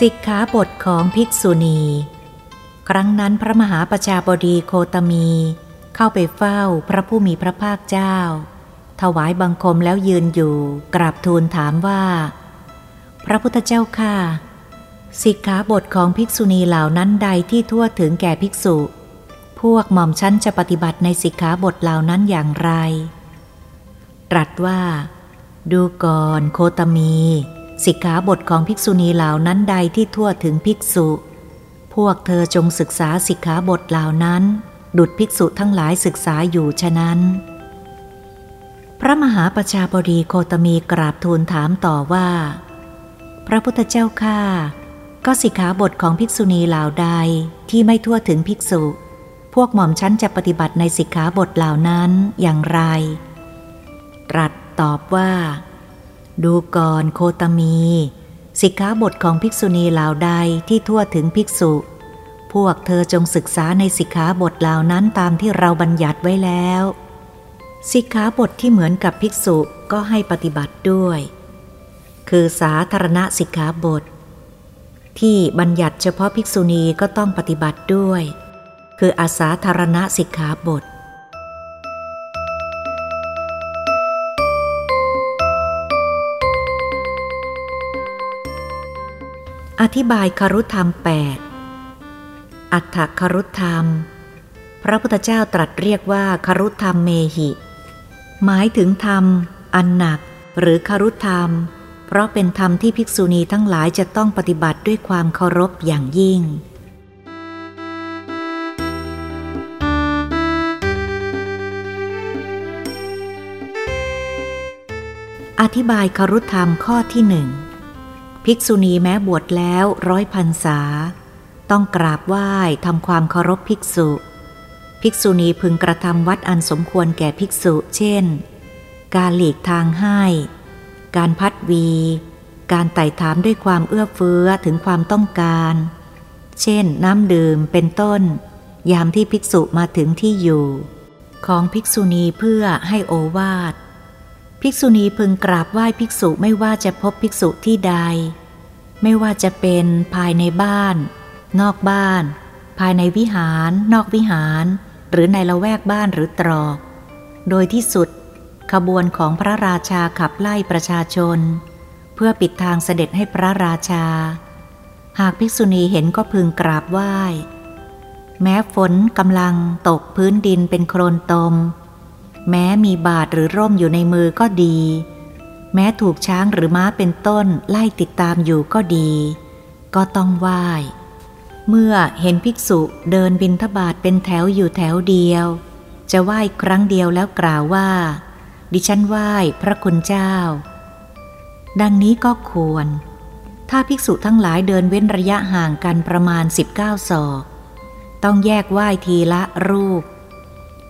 สิกขาบทของภิกษุณี ครั้งนั้นพระมหาประชาบดีโคตมี เข้าไปเฝ้าพระผู้มีพระภาคเจ้า ถวายบังคมแล้วยืนอยู่กราบทูลถามว่า พระพุทธเจ้าค่ะสิกขาบทของภิกษุณีเหล่านั้นใดที่ทั่วถึงแก่ภิกษุ พวกหม่อมชั้นจะปฏิบัติในสิกขาบทเหล่านั้นอย่างไร ตรัสว่า ดูก่อนโคตมี สิกขาบทของภิกษุณีเหล่านั้นใดที่ทั่วถึงภิกษุ พวกเธอจงศึกษาสิกขาบทเหล่านั้น ดุดภิกษุทั้งหลายศึกษาอยู่ฉะนั้น พระมหาประชาบดีโคตมีกราบทูลถามต่อว่า พระพุทธเจ้าข้าก็สิกขาบทของภิกษุณีเหล่าใดที่ไม่ทั่วถึงภิกษุ พวกหม่อมชั้นจะปฏิบัติในสิกขาบทเหล่านั้นอย่างไร ตรัสตอบว่า ดูก่อนโคตมี สิกขาบทของภิกษุณีเหล่าใดที่ทั่วถึงภิกษุ พวกเธอจงศึกษาในสิกขาบทเหล่านั้นตามที่เราบัญญัติไว้แล้ว สิกขาบทที่เหมือนกับภิกษุก็ให้ปฏิบัติด้วย คือสาธารณสิกขาบท ที่บัญญัติเฉพาะภิกษุณีก็ต้องปฏิบัติด้วย คืออาสาธารณสิกขาบท อธิบายคารุธรรมแปดอัฏฐคารุธรรม พระพุทธเจ้าตรัสเรียกว่าคารุธรรมเมหิ หมายถึงธรรม อันหนัก หรือคารุธรรม เพราะเป็นธรรมที่ภิกษุณีทั้งหลายจะต้องปฏิบัติด้วยความเคารพอย่างยิ่งอธิบายคารุธรรมข้อที่หนึ่ง ภิกษุณีแม้บวชแล้วร้อยพันษา ต้องกราบไหว้ทำความเคารพภิกษุ ภิกษุณีพึงกระทำวัดอันสมควรแก่ภิกษุ เช่น การหลีกทางให้ การพัดวี การไต่ถามด้วยความเอื้อเฟื้อถึงความต้องการ เช่น น้ำดื่มเป็นต้น ยามที่ภิกษุมาถึงที่อยู่ ของภิกษุณีเพื่อให้โอวาท ภิกษุณีพึงกราบไหว้ภิกษุไม่ว่าจะพบภิกษุที่ใด ไม่ว่าจะเป็นภายในบ้าน นอกบ้าน ภายในวิหาร นอกวิหาร หรือในละแวกบ้านหรือตรอก โดยที่สุด ขบวนของพระราชาขับไล่ประชาชน เพื่อปิดทางเสด็จให้พระราชา หากภิกษุณีเห็นก็พึงกราบไหว้ แม้ฝนกำลังตกพื้นดินเป็นโคลนตม แม้มีบาทหรือร่มอยู่ในมือก็ดี แม้ถูกช้างหรือม้าเป็นต้นไล่ติดตามอยู่ก็ดี ก็ต้องไหว้ เมื่อเห็นภิกษุเดินบินทบาทเป็นแถวอยู่แถวเดียว จะไหว้ครั้งเดียวแล้วกล่าวว่า ดิฉันไหว้พระคุณเจ้า ดังนี้ก็ควร ถ้าภิกษุทั้งหลายเดินเว้นระยะห่างกันประมาณ 19ศอก ต้องแยกไหว้ทีละรูป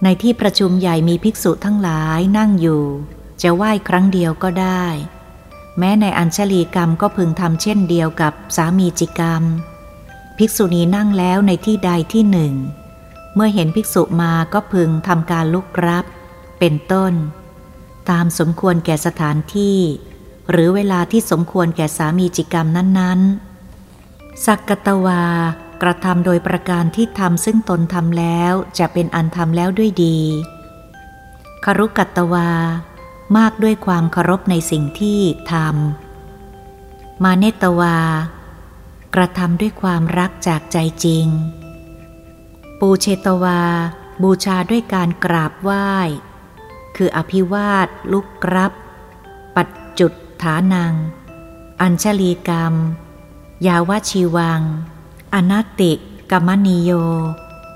ในที่ประชุมใหญ่มีภิกษุทั้งหลายนั่งอยู่ จะไหว้ครั้งเดียวก็ได้ แม้ในอัญชลีกรรมก็พึงทำเช่นเดียวกับสามีจิกรรม ภิกษุณีนั่งแล้วในที่ใดที่หนึ่ง เมื่อเห็นภิกษุมาก็พึงทำการลุกรับ เป็นต้น ตามสมควรแก่สถานที่ หรือเวลาที่สมควรแก่สามีจิกรรมนั้น ๆ สักกตวา กระทำโดยประการที่ทำซึ่งตนทำแล้วจะเป็นอันทำแล้วด้วยดีคารุกัตวามากด้วยความเคารพในสิ่งที่ทำมาเนตวา กระทำด้วยความรักจากใจจริง ปูเชตวา บูชาด้วยการกราบไหว้ คืออภิวาท ลุกรับ ปัจจุดฐานัง อัญชลีกรรม ยาวชีวัง อนัตติกรรมนิโย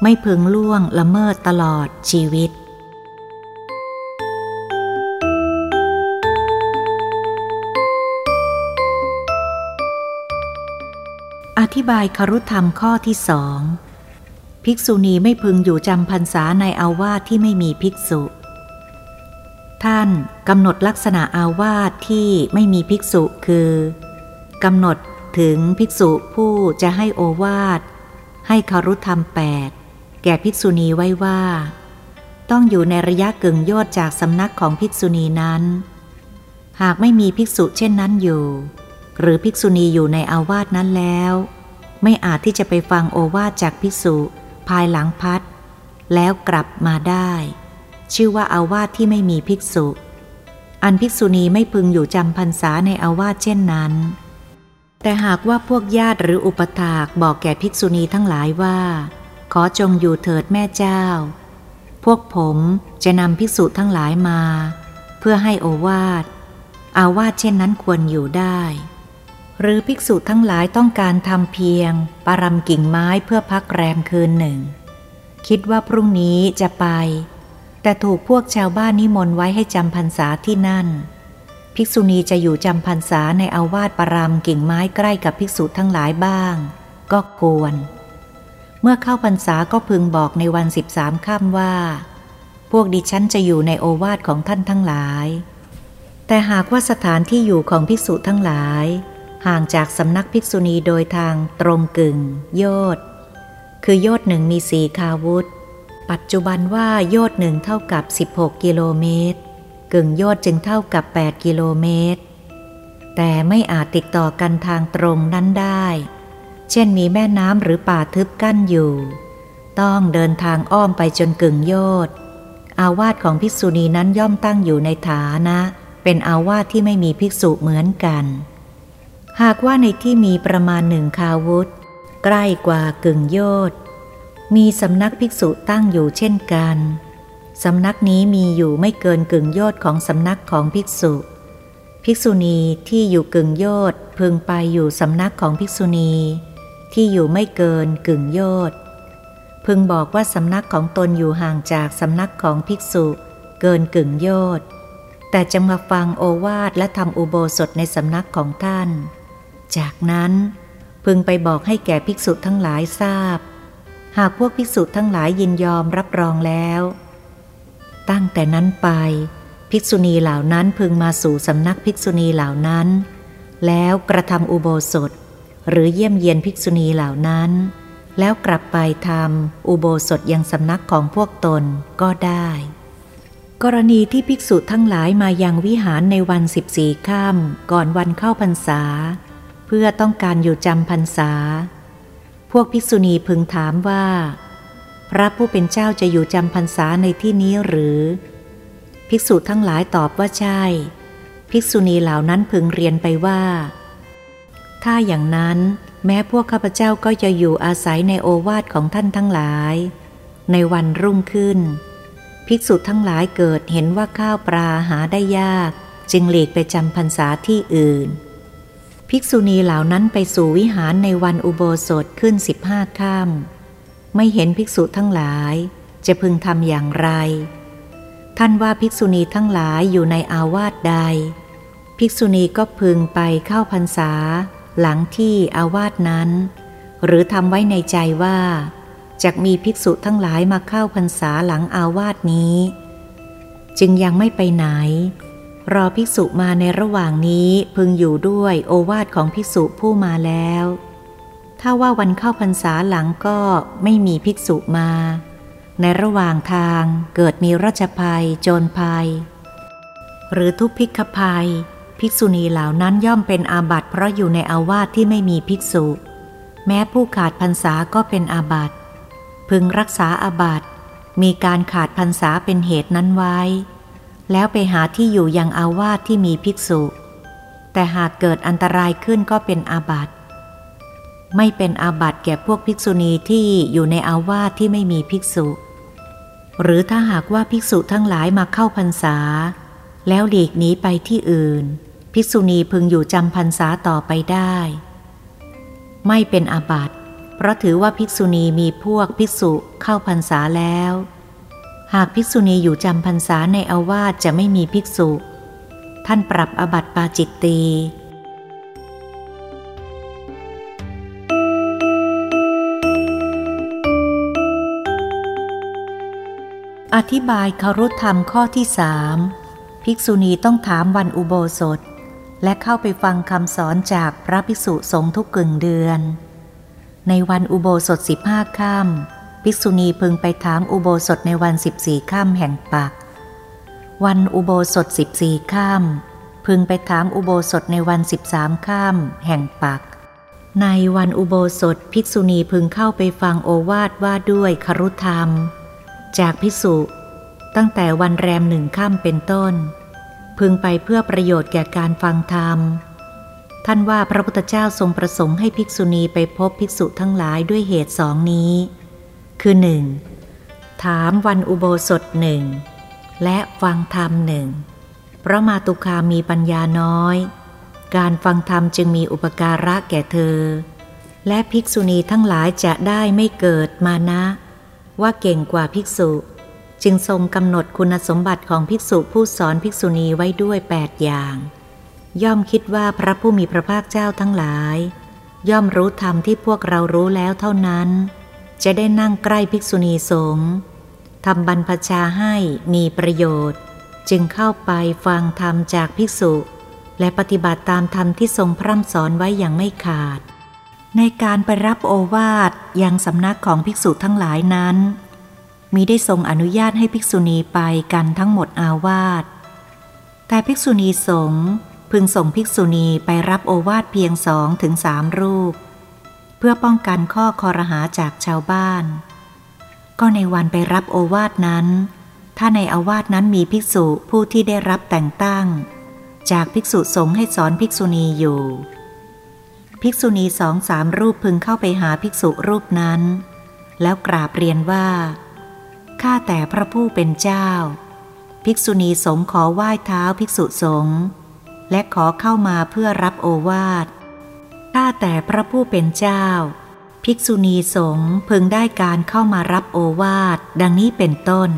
ไม่พึงล่วงละเมิดตลอดชีวิต อธิบายครุธรรมข้อที่สองภิกษุณีไม่พึงอยู่จำพรรษาในอาวาสที่ไม่มีภิกษุ ท่านกำหนดลักษณะอาวาสที่ไม่มีภิกษุคือกำหนด ถึงภิกษุผู้จะให้โอวาท ให้คารุธรรมแปดแก่ภิกษุณีไว้ว่า ต้องอยู่ในระยะกึ่งโยดจากสำนักของภิกษุณีนั้น หากไม่มีภิกษุเช่นนั้นอยู่ หรือภิกษุณีอยู่ในอาวาสนั้นแล้ว ไม่อาจที่จะไปฟังโอวาทจากภิกษุภายหลังพัดแล้วกลับมาได้ ชื่อว่าอาวาสที่ไม่มีภิกษุ อันภิกษุณีไม่พึงอยู่จำพรรษาในอาวาสเช่นนั้น แต่หากว่าพวกญาติหรืออุปถากบอกแก่ภิกษุณีทั้งหลายว่า ขอจงอยู่เถิดแม่เจ้า พวกผมจะนำภิกษุทั้งหลายมา เพื่อให้โอวาทอาวาสเช่นนั้นควรอยู่ได้ หรือภิกษุทั้งหลายต้องการทำเพียง ปารำกิ่งไม้เพื่อพักแรมคืนหนึ่ง คิดว่าพรุ่งนี้จะไป แต่ถูกพวกชาวบ้านนิมนต์ไว้ให้จำพรรษาที่นั่น ภิกษุณีจะอยู่จำพรรษาในอาวาสปรามกิ่งไม้ใกล้กับภิกษุทั้งหลายบ้าง ก็ควร เมื่อเข้าพรรษาก็พึงบอกในวันสิบสามค่ำว่า พวกดิฉันจะอยู่ในโอวาทของท่านทั้งหลาย แต่หากว่าสถานที่อยู่ของภิกษุทั้งหลาย ห่างจากสำนักภิกษุณีโดยทางตรงกึ่ง โยดคือโยดหนึ่งมีสีคาวุธ ปัจจุบันว่าโยดหนึ่งเท่ากับ 16 กิโลเมตร กึ่งโยดจึงเท่ากับ 8 กิโลเมตร แต่ไม่อาจติดต่อกันทางตรงนั้นได้ เช่นมีแม่น้ำหรือป่าทึบกั้นอยู่ ต้องเดินทางอ้อมไปจนกึ่งโยดอาวาสของภิกษุณีนั้นย่อมตั้งอยู่ในฐานะ เป็นอาวาสที่ไม่มีภิกษุเหมือนกัน หากว่าในที่มีประมาณหนึ่งคาวุธ ใกล้กว่ากึ่งโยดมีสำนักภิกษุตั้งอยู่เช่นกัน สำนักนี้มีอยู่ไม่เกินกึ่งโยดของสำนักของภิกษุ ภิกษุณีที่อยู่กึ่งโยดพึงไปอยู่สำนักของภิกษุณี ที่อยู่ไม่เกินกึ่งโยดพึงบอกว่าสำนักของตนอยู่ห่างจากสำนักของภิกษุเกินกึ่งโยดแต่จะมาฟังโอวาทและทำอุโบสถในสำนักของท่าน จากนั้น พึงไปบอกให้แก่ภิกษุทั้งหลายทราบ หากพวกภิกษุทั้งหลายยินยอมรับรองแล้ว ตั้งแต่นั้นไป ภิกษุณีเหล่านั้นพึงมาสู่สำนักภิกษุณีเหล่านั้น แล้วกระทำอุโบสถ หรือเยี่ยมเยียนภิกษุณีเหล่านั้น แล้วกลับไปทำอุโบสถยังสำนักของพวกตนก็ได้ กรณีที่ภิกษุทั้งหลายมายังวิหารในวันสิบสี่ค่ำก่อนวันเข้าพรรษา เพื่อต้องการอยู่จำพรรษา พวกภิกษุณีพึงถามว่า พระผู้เป็นเจ้าจะอยู่จำพรรษาในที่นี้หรือ ภิกษุทั้งหลายตอบว่าใช่ ภิกษุณีเหล่านั้นพึงเรียนไปว่า ถ้าอย่างนั้นแม้พวกข้าพเจ้าก็จะอยู่อาศัยในโอวาทของท่านทั้งหลาย ในวันรุ่งขึ้น ภิกษุทั้งหลายเกิดเห็นว่าข้าวปลาหาได้ยาก จึงหลีกไปจำพรรษาที่อื่น ภิกษุณีเหล่านั้นไปสู่วิหารในวันอุโบสถขึ้นสิบห้าค่ำ ไม่เห็นภิกษุทั้งหลาย จะพึงทำอย่างไร ท่านว่าภิกษุณีทั้งหลายอยู่ในอาวาสใด ภิกษุณีก็พึงไปเข้าพรรษา หลังที่อาวาสนั้น หรือทำไว้ในใจว่าจะมีภิกษุทั้งหลายมาเข้าพรรษาหลังอาวาสนี้ จึงยังไม่ไปไหน รอภิกษุมาในระหว่างนี้พึงอยู่ด้วยโอวาทของภิกษุผู้มาแล้ว ถ้าว่าวันเข้าพรรษาหลังก็ไม่มีภิกษุมา ในระหว่างทางเกิดมีราชภัย โจรภัย หรือทุพพิกภัย ภิกษุณีเหล่านั้นย่อมเป็นอาบัติเพราะอยู่ในอาวาสที่ไม่มีภิกษุ แม้ผู้ขาดพรรษาก็เป็นอาบัติ พึงรักษาอาบัติมีการขาดพรรษาเป็นเหตุนั้นไว้ แล้วไปหาที่อยู่ยังอาวาสที่มีภิกษุ แต่หากเกิดอันตรายขึ้นก็เป็นอาบัติ ไม่เป็นอาบัติแก่พวกภิกษุณีที่อยู่ในอาวาสที่ไม่มีภิกษุ หรือถ้าหากว่าภิกษุทั้งหลายมาเข้าพรรษา แล้วหลีกหนีไปที่อื่น ภิกษุณีพึงอยู่จำพรรษาต่อไปได้ ไม่เป็นอาบัติ เพราะถือว่าภิกษุณีมีพวกภิกษุเข้าพรรษาแล้ว หากภิกษุณีอยู่จำพรรษาในอาวาสจะไม่มีภิกษุ ท่านปรับอาบัติปาจิตตี อธิบายคารุธรรมข้อที่สามภิกษุณีต้องถามวันอุโบสถ และเข้าไปฟังคำสอนจากพระภิกษุสงฆ์ทุกกึ่งเดือน ในวันอุโบสถสิบห้าค่ำภิกษุณีพึงไปถามอุโบสถในวันสิบสี่ค่ำแห่งปัก วันอุโบสถสิบสี่ค่ำพึงไปถามอุโบสถในวันสิบสามค่ำแห่งปัก ในวันอุโบสถภิกษุณีพึงเข้าไปฟังโอวาทว่าด้วยครุธรรม จากภิกษุตั้งแต่วันแรมหนึ่งค่ำเป็นต้น พึงไปเพื่อประโยชน์แก่การฟังธรรม ท่านว่าพระพุทธเจ้าทรงประสงค์ให้ภิกษุณีไปพบภิกษุทั้งหลายด้วยเหตุสองนี้ คือหนึ่งถามวันอุโบสถหนึ่งและฟังธรรมหนึ่งเพราะมาตุคามีปัญญาน้อย การฟังธรรมจึงมีอุปการะแก่เธอ และภิกษุณีทั้งหลายจะได้ไม่เกิดมานะ ว่าเก่งกว่าภิกษุ จึงทรงกำหนดคุณสมบัติของภิกษุผู้สอนภิกษุณีไว้ด้วยแปดอย่าง ย่อมคิดว่าพระผู้มีพระภาคเจ้าทั้งหลาย ย่อมรู้ธรรมที่พวกเรารู้แล้วเท่านั้น จะได้นั่งใกล้ภิกษุณีสงฆ์ทำบรรพชาให้มีประโยชน์ จึงเข้าไปฟังธรรมจากภิกษุ และปฏิบัติตามธรรมที่ทรงพร่ำสอนไว้อย่างไม่ขาด ในการไปรับโอวาทยังสำนักของภิกษุทั้งหลายนั้น มีได้ทรงอนุญาตให้ภิกษุณีไปกันทั้งหมดอาวาสแต่ภิกษุณีสงฆ์พึงส่งภิกษุณีไปรับโอวาทเพียงสองถึงสามรูป เพื่อป้องกันข้อคอรหาจากชาวบ้าน ก็ในวันไปรับโอวาทนั้น ถ้าในอาวาสนั้นมีภิกษุผู้ที่ได้รับแต่งตั้ง จากภิกษุสงฆ์ให้สอนภิกษุณีอยู่ ภิกษุณีสองสามรูปพึงเข้าไปหาภิกษุรูปนั้น แล้วกราบเรียนว่า ข้าแต่พระผู้เป็นเจ้า ภิกษุณีสงขอไหว้เท้าภิกษุสงฆ์และขอเข้ามาเพื่อรับโอวาท ข้าแต่พระผู้เป็นเจ้า ภิกษุณีสงฆ์พึงได้การเข้ามารับโอวาท ดังนี้เป็นต้น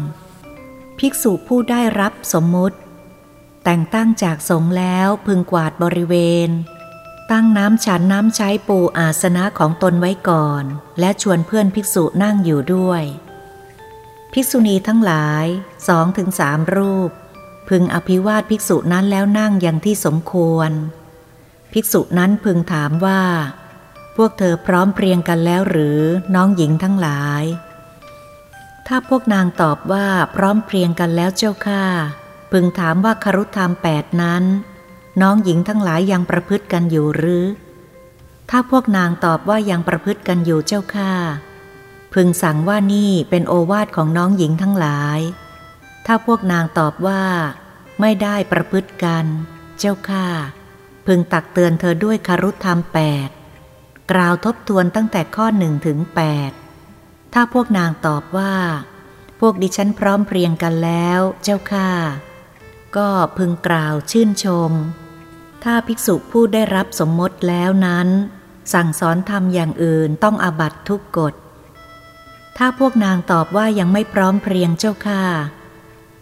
ภิกษุผู้ได้รับสมมุติ แต่งตั้งจากสงฆ์แล้วพึงกวาดบริเวณ ตั้งน้ำฉันน้ำใช้ปูอาสนะของตนไว้ก่อน และชวนเพื่อนภิกษุนั่งอยู่ด้วย ภิกษุณีทั้งหลายสองถึงสามรูป พึงอภิวาทภิกษุนั้นแล้วนั่งอย่างที่สมควร ภิกษุนั้นพึงถามว่า พวกเธอพร้อมเพรียงกันแล้วหรือน้องหญิงทั้งหลาย ถ้าพวกนางตอบว่าพร้อมเพรียงกันแล้วเจ้าข้าพึงถามว่าคารุธรรมแปดนั้น น้องหญิงทั้งหลายยังประพฤติกันอยู่หรือ ถ้าพวกนางตอบว่ายังประพฤติกันอยู่เจ้าข้าพึงสั่งว่านี่เป็นโอวาทของน้องหญิงทั้งหลาย ถ้าพวกนางตอบว่า ไม่ได้ประพฤติกัน เจ้าข้าพึงตักเตือนเธอด้วยคารุธรรมแปดกล่าวทบทวนตั้งแต่ข้อหนึ่งถึงแปดถ้าพวกนางตอบว่า พวกดิฉันพร้อมเพรียงกันแล้ว เจ้าข้าก็พึงกล่าวชื่นชม ถ้าภิกษุผู้ได้รับสมมติแล้วนั้น สั่งสอนทำอย่างอื่นต้องอาบัตทุกกฎ ถ้าพวกนางตอบว่ายังไม่พร้อมเพรียงเจ้าข้า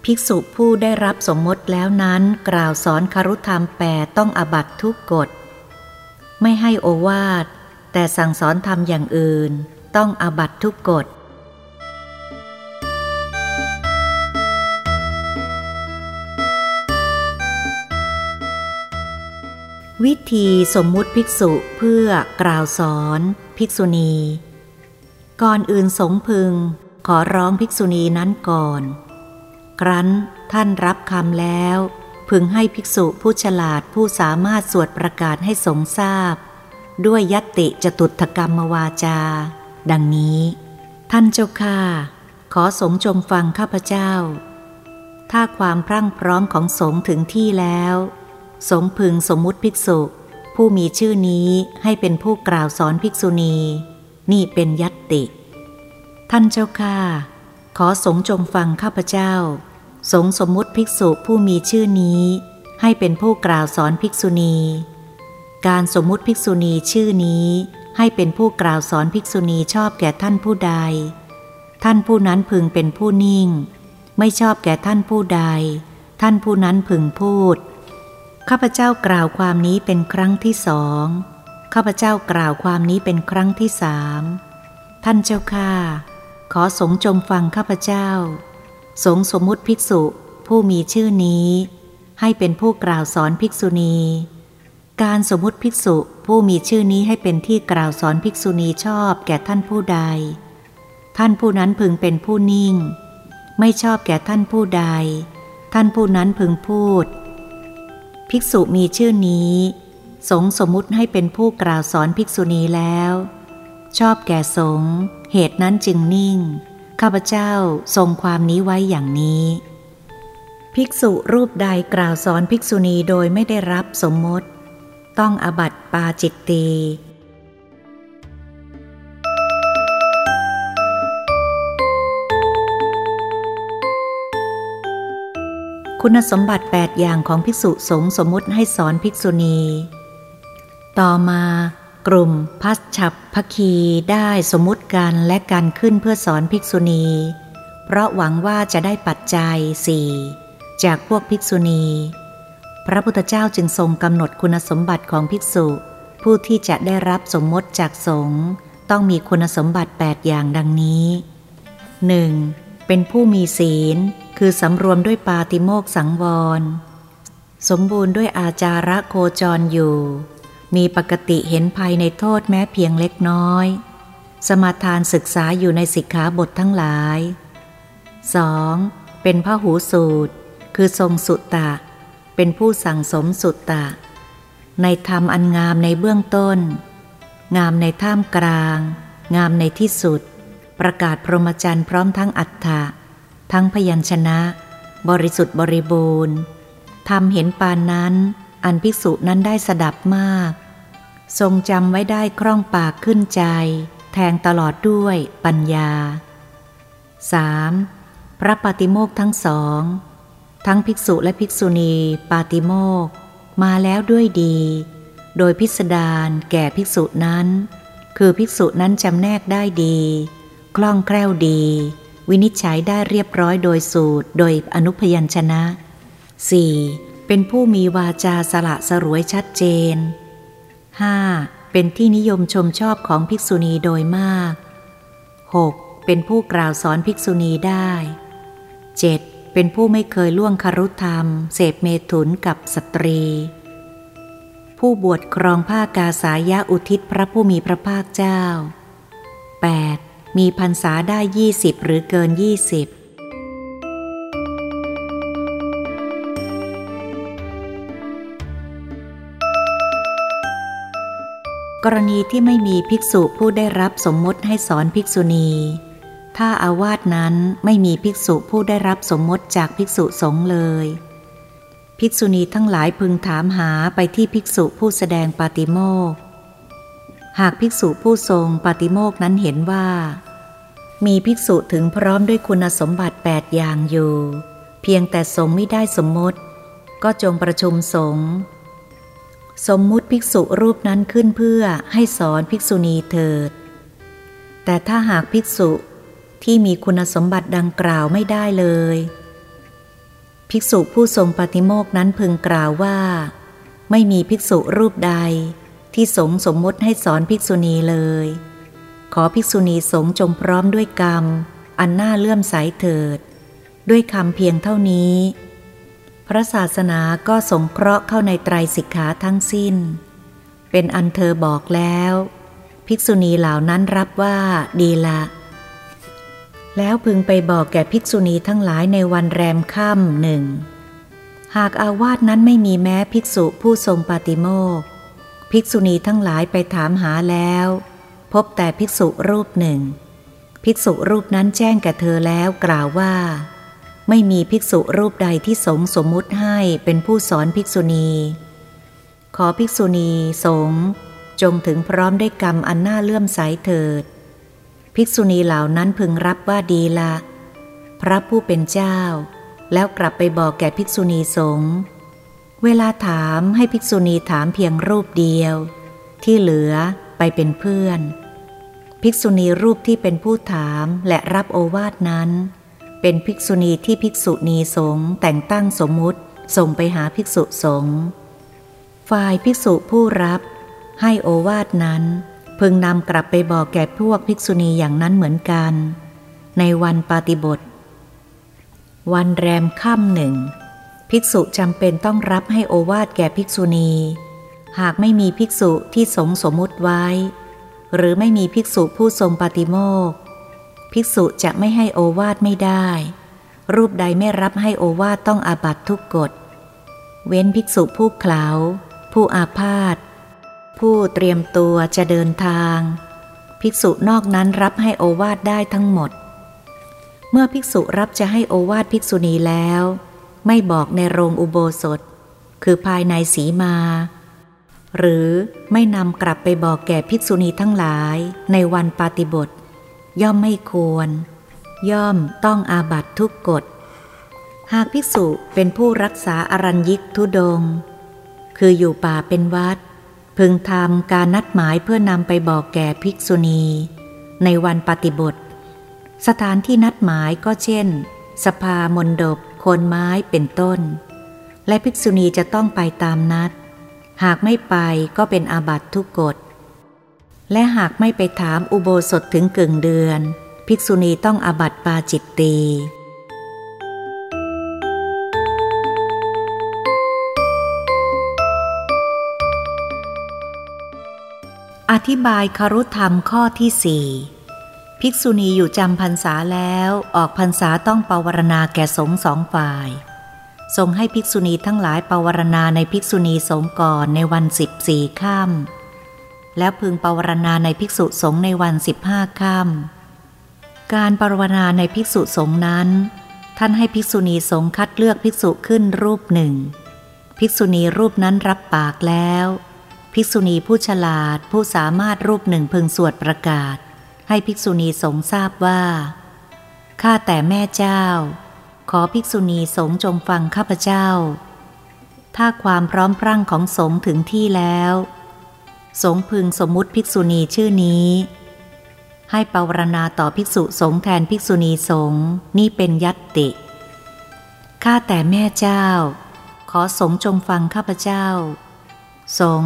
ภิกษุผู้ได้รับสมมติแล้วนั้น กล่าวสอนคารุธรรมแปต้องอบัตทุกกฎ ไม่ให้โอวาทแต่สั่งสอนทำอย่างอื่น ต้องอบัตทุกกฎ วิธีสมมุติภิกษุเพื่อกล่าวสอน ภิกษุณี ก่อนอื่นสงพึง ขอร้องภิกษุณีนั้นก่อน ครั้นท่านรับคำแล้ว พึงให้ภิกษุผู้ฉลาดผู้สามารถสวดประกาศให้สงทราบ ด้วยยติจตุถกรรมวาจา ดังนี้ ท่านเจ้าข้าขอสงจงฟังข้าพเจ้า ถ้าความพรั่งพร้อมของสงถึงที่แล้ว สงพึงสมมุติภิกษุ ผู้มีชื่อนี้ให้เป็นผู้กล่าวสอนภิกษุณี นี่เป็นยัตติ ท่านเจ้าข้าขอสงจงฟังข้าพเจ้า สงสมมุติภิกษุผู้มีชื่อนี้ ให้เป็นผู้กล่าวสอนภิกษุณี การสมมุติภิกษุณีชื่อนี้ ให้เป็นผู้กล่าวสอนภิกษุณีชอบแก่ท่านผู้ใด ท่านผู้นั้นพึงเป็นผู้นิ่ง ไม่ชอบแก่ท่านผู้ใด ท่านผู้นั้นพึงพูด ข้าพเจ้ากล่าวความนี้เป็นครั้งที่สองข้าพเจ้ากล่าวความนี้เป็นครั้งที่สามท่านเจ้าข้าขอสงจงฟังข้าพเจ้า สงสมมุติภิกษุผู้มีชื่อนี้ ให้เป็นผู้กล่าวสอนภิกษุณี การสมมุติภิกษุผู้มีชื่อนี้ให้เป็นที่กล่าวสอนภิกษุณีชอบแก่ท่านผู้ใด ท่านผู้นั้นพึงเป็นผู้นิ่ง ไม่ชอบแก่ท่านผู้ใด ท่านผู้นั้นพึงพูด ภิกษุมีชื่อนี้ สงสมมุติให้เป็นผู้กล่าวสอนภิกษุณีแล้ว ชอบแก่สงเหตุนั้นจึงนิ่ง ข้าพเจ้าทรงความนี้ไว้อย่างนี้ ภิกษุรูปใดกล่าวสอนภิกษุณีโดยไม่ได้รับสมมติ ต้องอบัตปาจิตตี คุณสมบัติ 8 อย่างของภิกษุสงฆ์สมมุติให้สอนภิกษุณี ต่อมากลุ่มพัชฉับพคีได้สมมุติกันและกันขึ้นเพื่อสอนภิกษุณี เพราะหวังว่าจะได้ปัจจัยสี่จากพวกภิกษุณี พระพุทธเจ้าจึงทรงกำหนดคุณสมบัติของภิกษุ ผู้ที่จะได้รับสมมติจากสงฆ์ต้องมีคุณสมบัติ 8 อย่างดังนี้ 1. เป็นผู้มีศีล คือสำรวมด้วยปาติโมกสังวร สมบูรณ์ด้วยอาจาระโคจรอยู่ มีปกติเห็นภัยในโทษแม้เพียงเล็กน้อย สมาทานศึกษาอยู่ในสิกขาบททั้งหลาย 2. เป็นพระหูสูตร คือทรงสุตตะ เป็นผู้สั่งสมสุตตะ ในธรรมอันงามในเบื้องต้น งามในท่ามกลาง งามในที่สุด ประกาศพรหมจรรย์พร้อมทั้งอัฏฐะ ทั้งพยัญชนะ บริสุทธิ์บริบูรณ์ทำเห็นปานนั้น อันภิกษุนั้นได้สดับมาก ทรงจำไว้ได้คล่องปากขึ้นใจ แทงตลอดด้วยปัญญา 3. พระปาติโมกทั้งสอง ทั้งภิกษุและภิกษุณีปาติโมกมาแล้วด้วยดี โดยพิสดารแก่ภิกษุนั้น คือภิกษุนั้นจำแนกได้ดี คล่องแคล่วดี วินิจฉัยได้เรียบร้อยโดยสูตรโดยอนุพยัญชนะ 4. เป็นผู้มีวาจาสละสรวยชัดเจน 5. เป็นที่นิยมชมชอบของภิกษุณีโดยมาก 6. เป็นผู้กล่าวสอนภิกษุณีได้ 7. เป็นผู้ไม่เคยล่วงคารุธรรม เสพเมถุนกับสตรี ผู้บวชครองผ้ากาสายะอุทิศพระผู้มีพระภาคเจ้า 8. มีพรรษาได้ยี่สิบหรือเกินยี่สิบกรณีที่ไม่มีภิกษุผู้ได้รับสมมติให้สอนภิกษุณี ถ้าอาวาสนั้นไม่มีภิกษุผู้ได้รับสมมติจากภิกษุสงฆ์เลย ภิกษุณีทั้งหลายพึงถามหาไปที่ภิกษุผู้แสดงปาติโมกหากภิกษุผู้ทรงปาติโมกนั้นเห็นว่า มีภิกษุถึงพร้อมด้วยคุณสมบัติแปดอย่างอยู่ เพียงแต่สงไม่ได้สมมติ ก็จงประชุมสงสมมุติภิกษุรูปนั้นขึ้นเพื่อให้สอนภิกษุณีเถิด แต่ถ้าหากภิกษุที่มีคุณสมบัติดังกล่าวไม่ได้เลย ภิกษุผู้ทรงปฏิโมกนั้นพึงกล่าวว่า ไม่มีภิกษุรูปใด ที่สงสมมติให้สอนภิกษุณีเลย ขอภิกษุณีสงฆ์จงพร้อมด้วยกรรม อันน่าเลื่อมใสเถิด ด้วยคำเพียงเท่านี้ พระศาสนาก็สงเคราะห์เข้าในไตรสิกขาทั้งสิ้น เป็นอันเธอบอกแล้ว ภิกษุณีเหล่านั้นรับว่าดีละแล้วพึงไปบอกแก่ภิกษุณีทั้งหลายในวันแรมค่ำหนึ่ง หากอาวาสนั้นไม่มีแม้ภิกษุผู้ทรงปาติโมกภิกษุณีทั้งหลายไปถามหาแล้ว พบแต่ภิกษุรูปหนึ่ง ภิกษุรูปนั้นแจ้งแก่เธอแล้วกล่าวว่า ไม่มีภิกษุรูปใดที่สงสมมุติให้เป็นผู้สอนภิกษุณี ขอภิกษุณีสงจงถึงพร้อมได้กรรมอันน่าเลื่อมใสเถิด ภิกษุณีเหล่านั้นพึงรับว่าดีละ พระผู้เป็นเจ้า แล้วกลับไปบอกแก่ภิกษุณีสงเวลาถามให้ภิกษุณีถามเพียงรูปเดียว ที่เหลือไปเป็นเพื่อน ภิกษุณีรูปที่เป็นผู้ถามและรับโอวาทนั้น เป็นภิกษุณีที่ภิกษุณีสงฆ์แต่งตั้งสมมุติส่งไปหาภิกษุสงฆ์ฝ่ายภิกษุผู้รับ ให้โอวาทนั้น พึงนำกลับไปบอกแก่พวกภิกษุณีอย่างนั้นเหมือนกัน ในวันปาติบทวันแรมค่ำหนึ่ง ภิกษุจำเป็นต้องรับให้โอวาทแก่ภิกษุณี หากไม่มีภิกษุที่สงสมมุติไว้ หรือไม่มีภิกษุผู้ทรงปฏิโมกภิกษุจะไม่ให้โอวาทไม่ได้ รูปใดไม่รับให้โอวาทต้องอาบัตทุกกฎ เว้นภิกษุผู้เขลาผู้อาพาธผู้เตรียมตัวจะเดินทาง ภิกษุนอกนั้นรับให้โอวาทได้ทั้งหมด เมื่อภิกษุรับจะให้โอวาทภิกษุณีแล้ว ไม่บอกในโรงอุโบสถ คือภายในสีมา หรือไม่นำกลับไปบอกแก่ภิกษุณีทั้งหลายในวันปาติบท ย่อมไม่ควร ย่อมต้องอาบัตทุกกฎ หากภิกษุเป็นผู้รักษาอรัญยิกทุดง คืออยู่ป่าเป็นวัด พึงทำการนัดหมายเพื่อนำไปบอกแก่ภิกษุณี ในวันปฏิบท สถานที่นัดหมายก็เช่น สภามนดบโคนไม้เป็นต้น และภิกษุณีจะต้องไปตามนัด หากไม่ไปก็เป็นอาบัติทุกกฎ และหากไม่ไปถามอุโบสถถึงกึ่งเดือน ภิกษุณีต้องอาบัติปาจิตตีอธิบายคารุธรรมข้อที่สี่ภิกษุณีอยู่จำพรรษาแล้วออกพรรษาต้องปวารณาแก่สงสองฝ่าย ทรงให้ภิกษุณีทั้งหลายปวารณาในภิกษุณีสงก่อนในวันสิบสี่ค่ำแล้วพึงปวารณาในภิกษุสงในวันสิบห้าค่ำการปวารณาในภิกษุสงนั้น ท่านให้ภิกษุณีสงคัดเลือกภิกษุขึ้นรูปหนึ่ง ภิกษุณีรูปนั้นรับปากแล้ว ภิกษุณีผู้ฉลาดผู้สามารถรูปหนึ่งพึงสวดประกาศ ให้ภิกษุณีสงทราบว่าข้าแต่แม่เจ้า ขอภิกษุณีสงจงฟังข้าพเจ้า ถ้าความพร้อมพรั่งของสงถึงที่แล้ว สงพึงสมมุติภิกษุณีชื่อนี้ ให้ปวารณาต่อภิกษุสงแทนภิกษุณีสงนี่เป็นยัตติ ข้าแต่แม่เจ้า ขอสงจงฟังข้าพเจ้า สง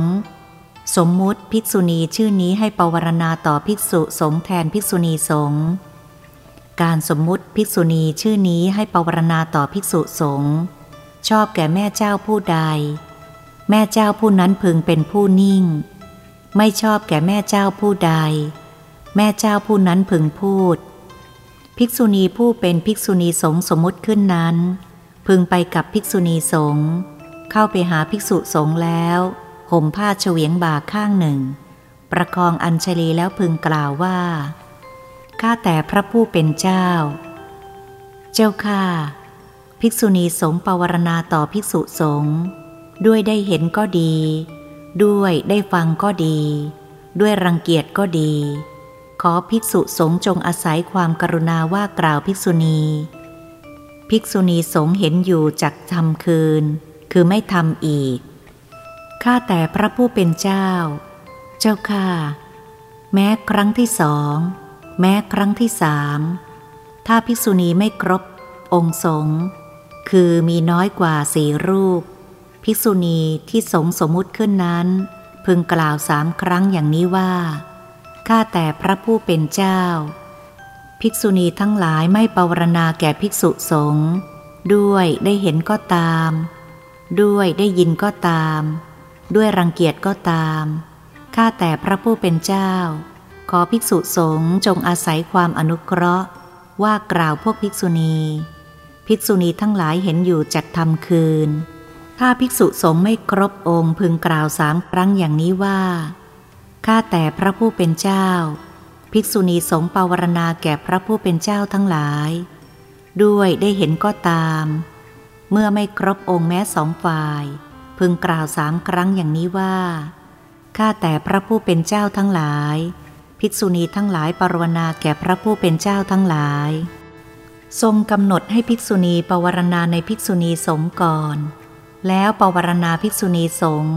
สมมุติภิกษุณีชื่อนี้ให้ปวารณาต่อภิกษุสงแทนภิกษุณีสงฆ์ การสมมุติภิกษุณีชื่อนี้ให้ปวารณาต่อภิกษุสงฆ์ชอบแก่แม่เจ้าผู้ใด แม่เจ้าผู้นั้นพึงเป็นผู้นิ่ง ไม่ชอบแก่แม่เจ้าผู้ใด แม่เจ้าผู้นั้นพึงพูด ภิกษุณีผู้เป็นภิกษุณีสงฆ์สมมุติขึ้นนั้น พึงไปกับภิกษุณีสงฆ์เข้าไปหาภิกษุสงฆ์แล้วห่มผ้าเฉวียงบ่าข้างหนึ่ง ประคองอัญชลีแล้วพึงกล่าวว่า ข้าแต่พระผู้เป็นเจ้า เจ้าข้าภิกษุณีสงปวารณาต่อภิกษุสงฆ์ด้วยได้เห็นก็ดี ด้วยได้ฟังก็ดี ด้วยรังเกียจก็ดี ขอภิกษุสงฆ์จงอาศัยความกรุณาว่ากล่าวภิกษุณี ภิกษุณีสงฆ์เห็นอยู่จักทำคืน คือไม่ทำอีก ข้าแต่พระผู้เป็นเจ้า เจ้าข้าแม้ครั้งที่สอง แม้ครั้งที่สามถ้าภิกษุณีไม่ครบองค์สงคือมีน้อยกว่าสี่รูป ภิกษุณีที่สงสมมุติขึ้นนั้น พึงกล่าวสามครั้งอย่างนี้ว่า ข้าแต่พระผู้เป็นเจ้า ภิกษุณีทั้งหลายไม่ปวารณาแก่ภิกษุสงฆ์ด้วยได้เห็นก็ตาม ด้วยได้ยินก็ตาม ด้วยรังเกียจก็ตาม ข้าแต่พระผู้เป็นเจ้า ขอภิกษุสงฆ์จงอาศัยความอนุเคราะห์ ว่ากล่าวพวกภิกษุณี ภิกษุณีทั้งหลายเห็นอยู่จักทำคืน ถ้าภิกษุสงฆ์ไม่ครบองค์พึงกล่าวสามครั้งอย่างนี้ว่า ข้าแต่พระผู้เป็นเจ้า ภิกษุณีสงฆ์ปวารณาแก่พระผู้เป็นเจ้าทั้งหลาย ด้วยได้เห็นก็ตาม เมื่อไม่ครบองค์แม้สองฝ่าย พึงกล่าวสามครั้งอย่างนี้ว่า ข้าแต่พระผู้เป็นเจ้าทั้งหลาย ภิกษุณีทั้งหลายปรวนาแก่พระผู้เป็นเจ้าทั้งหลาย ทรงกำหนดให้ภิกษุณีปวารณาในภิกษุณีสงก่อน แล้วปวารณาภิกษุณีสง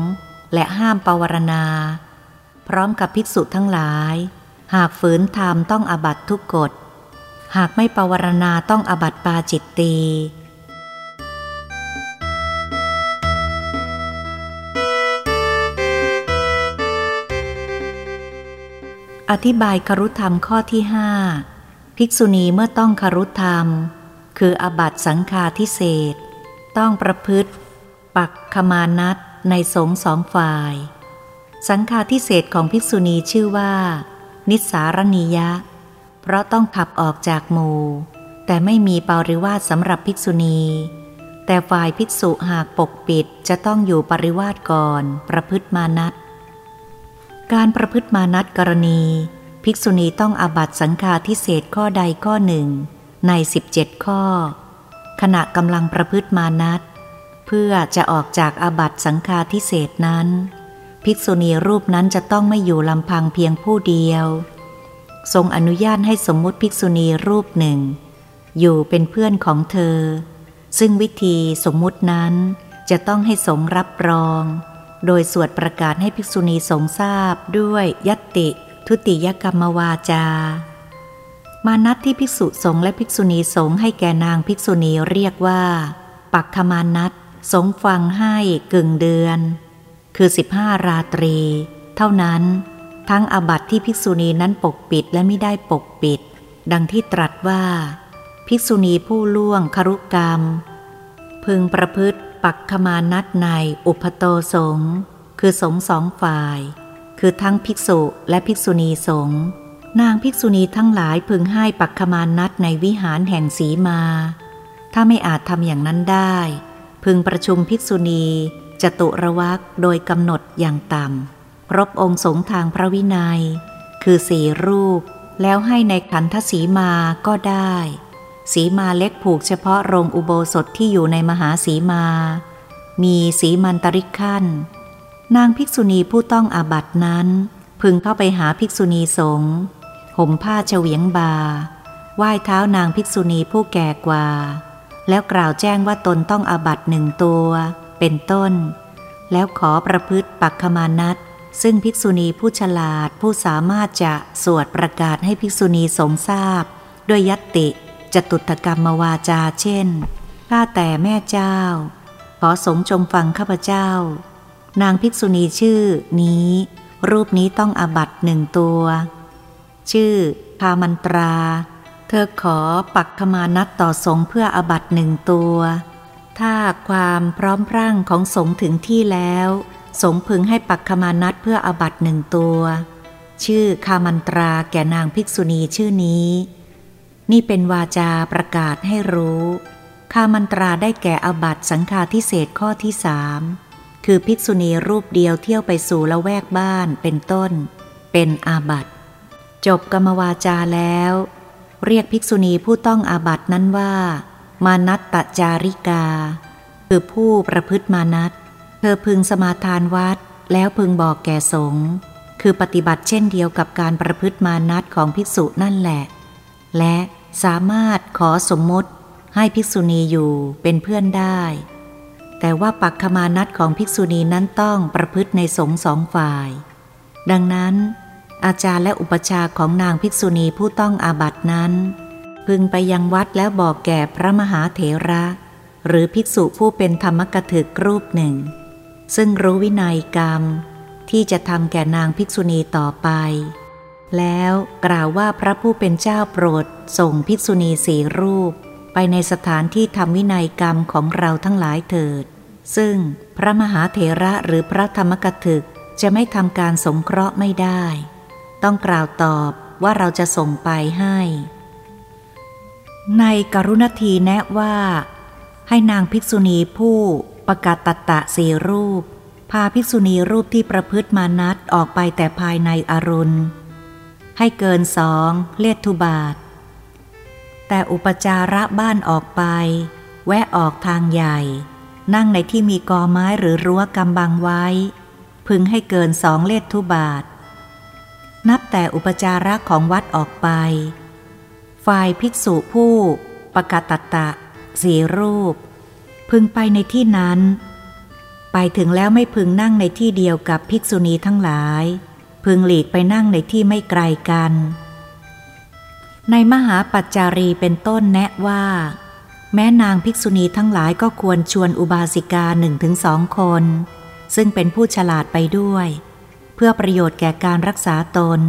และห้ามปวารณา พร้อมกับภิกษุทั้งหลาย หากฝืนธรรมต้องอบัตทุกกฎ หากไม่ปวารณาต้องอบัตปาจิตตี อธิบายครุธรรมข้อที่ห้าภิกษุณีเมื่อต้องครุธรรม คืออบัตสังฆาทิเศษต้องประพฤติ ปักขมานัตในสงสองฝ่าย สังฆาทิเศษของภิกษุณีชื่อว่า นิสารณียะ เพราะต้องขับออกจากหมู่ แต่ไม่มีปริวาสสำหรับภิกษุณี แต่ฝ่ายภิกษุหากปกปิดจะต้องอยู่ปริวาสก่อนประพฤติมานัต การประพฤติมานัดกรณี ภิกษุณีต้องอาบัตสังฆาทิเศษข้อใดข้อหนึ่ง ใน 17 ข้อ ขณะกำลังประพฤติมานัดเพื่อจะออกจากอาบัตสังฆาทิเศษนั้น ภิกษุณีรูปนั้นจะต้องไม่อยู่ลำพังเพียงผู้เดียว ทรงอนุญาตให้สมมุติภิกษุณีรูปหนึ่ง อยู่เป็นเพื่อนของเธอ ซึ่งวิธีสมมุตินั้นจะต้องให้สงรับรอง โดยสวดประกาศให้ภิกษุณีสงทราบด้วยยติ ทุติยกรรมวาจา มานัดที่ภิกษุสงฆ์และภิกษุณีสงฆ์ให้แก่นางภิกษุณีเรียกว่า ปักขมานัดสงฟังให้กึ่งเดือน คือสิบห้าราตรี เท่านั้น ทั้งอบัตที่ภิกษุณีนั้นปกปิดและไม่ได้ปกปิด ดังที่ตรัสว่า ภิกษุณีผู้ล่วงครุกรรม พึงประพฤติ ปักขมานัดในอุปโตสงคือสงสองฝ่าย คือทั้งภิกษุและภิกษุณีสงนางภิกษุณีทั้งหลายพึงให้ปักขมานัดในวิหารแห่งสีมา ถ้าไม่อาจทำอย่างนั้นได้ พึงประชุมภิกษุณีจตุระวักโดยกำหนดอย่างต่ำครบองค์สงทางพระวินัย คือสี่รูป แล้วให้ในขันธสีมาก็ได้ สีมาเล็กผูกเฉพาะโรงอุโบสถที่อยู่ในมหาสีมา มีสีมันตริกขั้น นางภิกษุณีผู้ต้องอาบัตินั้น พึงเข้าไปหาภิกษุณีสงฆ์ห่มผ้าเฉวียงบาไหว้เท้านางภิกษุณีผู้แก่กว่า แล้วกล่าวแจ้งว่าตนต้องอาบัตหนึ่งตัว เป็นต้น แล้วขอประพฤติปักขมานัตซึ่งภิกษุณีผู้ฉลาดผู้สามารถจะสวดประกาศให้ภิกษุณีสงทราบ ด้วยยัตติ จตุตกรรมวาจาเช่น ข้าแต่แม่เจ้า ขอสงจงฟังข้าพเจ้า นางภิกษุณีชื่อนี้ รูปนี้ต้องอาบัตหนึ่งตัว ชื่อพามันตรา เธอขอปักขมานัดต่อสงเพื่ออบัตหนึ่งตัว ถ้าความพร้อมรั่งของสงถึงที่แล้ว สงพึงให้ปักขมานัดเพื่ออบัตหนึ่งตัว ชื่อคามันตราแก่นางภิกษุณีชื่อนี้ นี่เป็นวาจาประกาศให้รู้คามันตราได้แก่อบัตสังฆาทิเศษข้อที่สามคือภิกษุณีรูปเดียวเที่ยวไปสู่ละแวกบ้านเป็นต้น เป็นอาบัตจบกรรมวาจาแล้ว เรียกภิกษุณีผู้ต้องอาบัตนั้นว่า มานัตตจาริกา คือผู้ประพฤติมานัตเธอพึงสมาทานวัด แล้วพึงบอกแก่สงฆ์คือปฏิบัติเช่นเดียวกับการประพฤติมานัตของภิกษุนั่นแหละ และ สามารถขอสมมติให้ภิกษุณีอยู่เป็นเพื่อนได้ แต่ว่าปักขมานัตของภิกษุณีนั้นต้องประพฤติในสงฆ์สองฝ่าย ดังนั้น อาจารย์และอุปชาของนางภิกษุณีผู้ต้องอาบัตินั้น พึงไปยังวัดแล้วบอกแก่พระมหาเถระ หรือภิกษุผู้เป็นธรรมกถึกรูปหนึ่ง ซึ่งรู้วินัยกรรม ที่จะทำแก่นางภิกษุณีต่อไป แล้วกล่าวว่าพระผู้เป็นเจ้าโปรดส่งภิกษุณีสี่รูป ไปในสถานที่ทำวินัยกรรมของเราทั้งหลายเถิด ซึ่งพระมหาเถระหรือพระธรรมกถึกจะไม่ทำการสงเคราะห์ไม่ได้ ต้องกล่าวตอบว่าเราจะส่งไปให้ ในกรุณทีแนะว่า ให้นางภิกษุณีผู้ประกาศตัตตะสีรูป พาภิกษุณีรูปที่ประพฤติมานัดออกไปแต่ภายในอรุณ ให้เกินสองเลียทุบาท แต่อุปจาระบ้านออกไป แวะออกทางใหญ่ นั่งในที่มีกอไม้หรือรั้วกำบังไว้ พึงให้เกินสองเลททุบาท นับแต่อุปจาระของวัดออกไป ฝ่ายภิกษุผู้ประกาศตะสีรูป พึงไปในที่นั้น ไปถึงแล้วไม่พึงนั่งในที่เดียวกับภิกษุณีทั้งหลาย พึงหลีกไปนั่งในที่ไม่ไกลกัน ในมหาปัจจารีเป็นต้นแนะว่า แม้นางภิกษุณีทั้งหลายก็ควรชวนอุบาสิกาหนึ่งถึงสองคน ซึ่งเป็นผู้ฉลาดไปด้วย เพื่อประโยชน์แก่การรักษาตน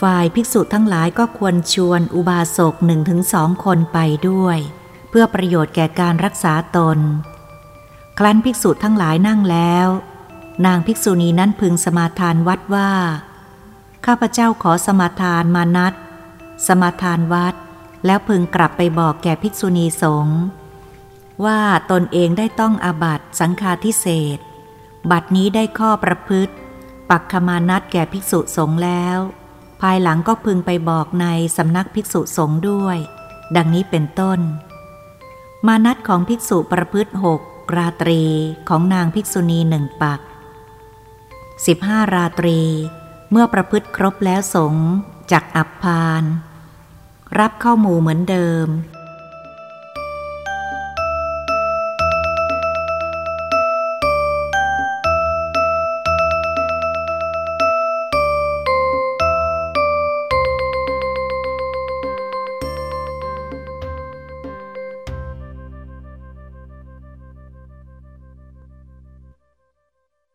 ฝ่ายภิกษุทั้งหลายก็ควรชวนอุบาสกหนึ่งถึงสองคนไปด้วย เพื่อประโยชน์แก่การรักษาตน ครั้นภิกษุทั้งหลายนั่งแล้ว นางภิกษุณีนั้นพึงสมาทานวัดว่า ข้าพเจ้าขอสมาทานมานัดสมาทานวัด แล้วพึงกลับไปบอกแก่ภิกษุณีสงฆ์ว่าตนเองได้ต้องอาบัตสังฆาทิเศษ บัดนี้ได้ข้อประพฤติ ปักขมานัดแก่ภิกษุสงฆ์แล้ว ภายหลังก็พึงไปบอกในสำนักภิกษุสงฆ์ด้วย ดังนี้เป็นต้น มานัดของภิกษุประพฤติหกราตรีของนางภิกษุณีหนึ่งปัก สิบห้าราตรี เมื่อประพฤติครบแล้วสงจากอับพาน รับเข้าหมู่เหมือนเดิม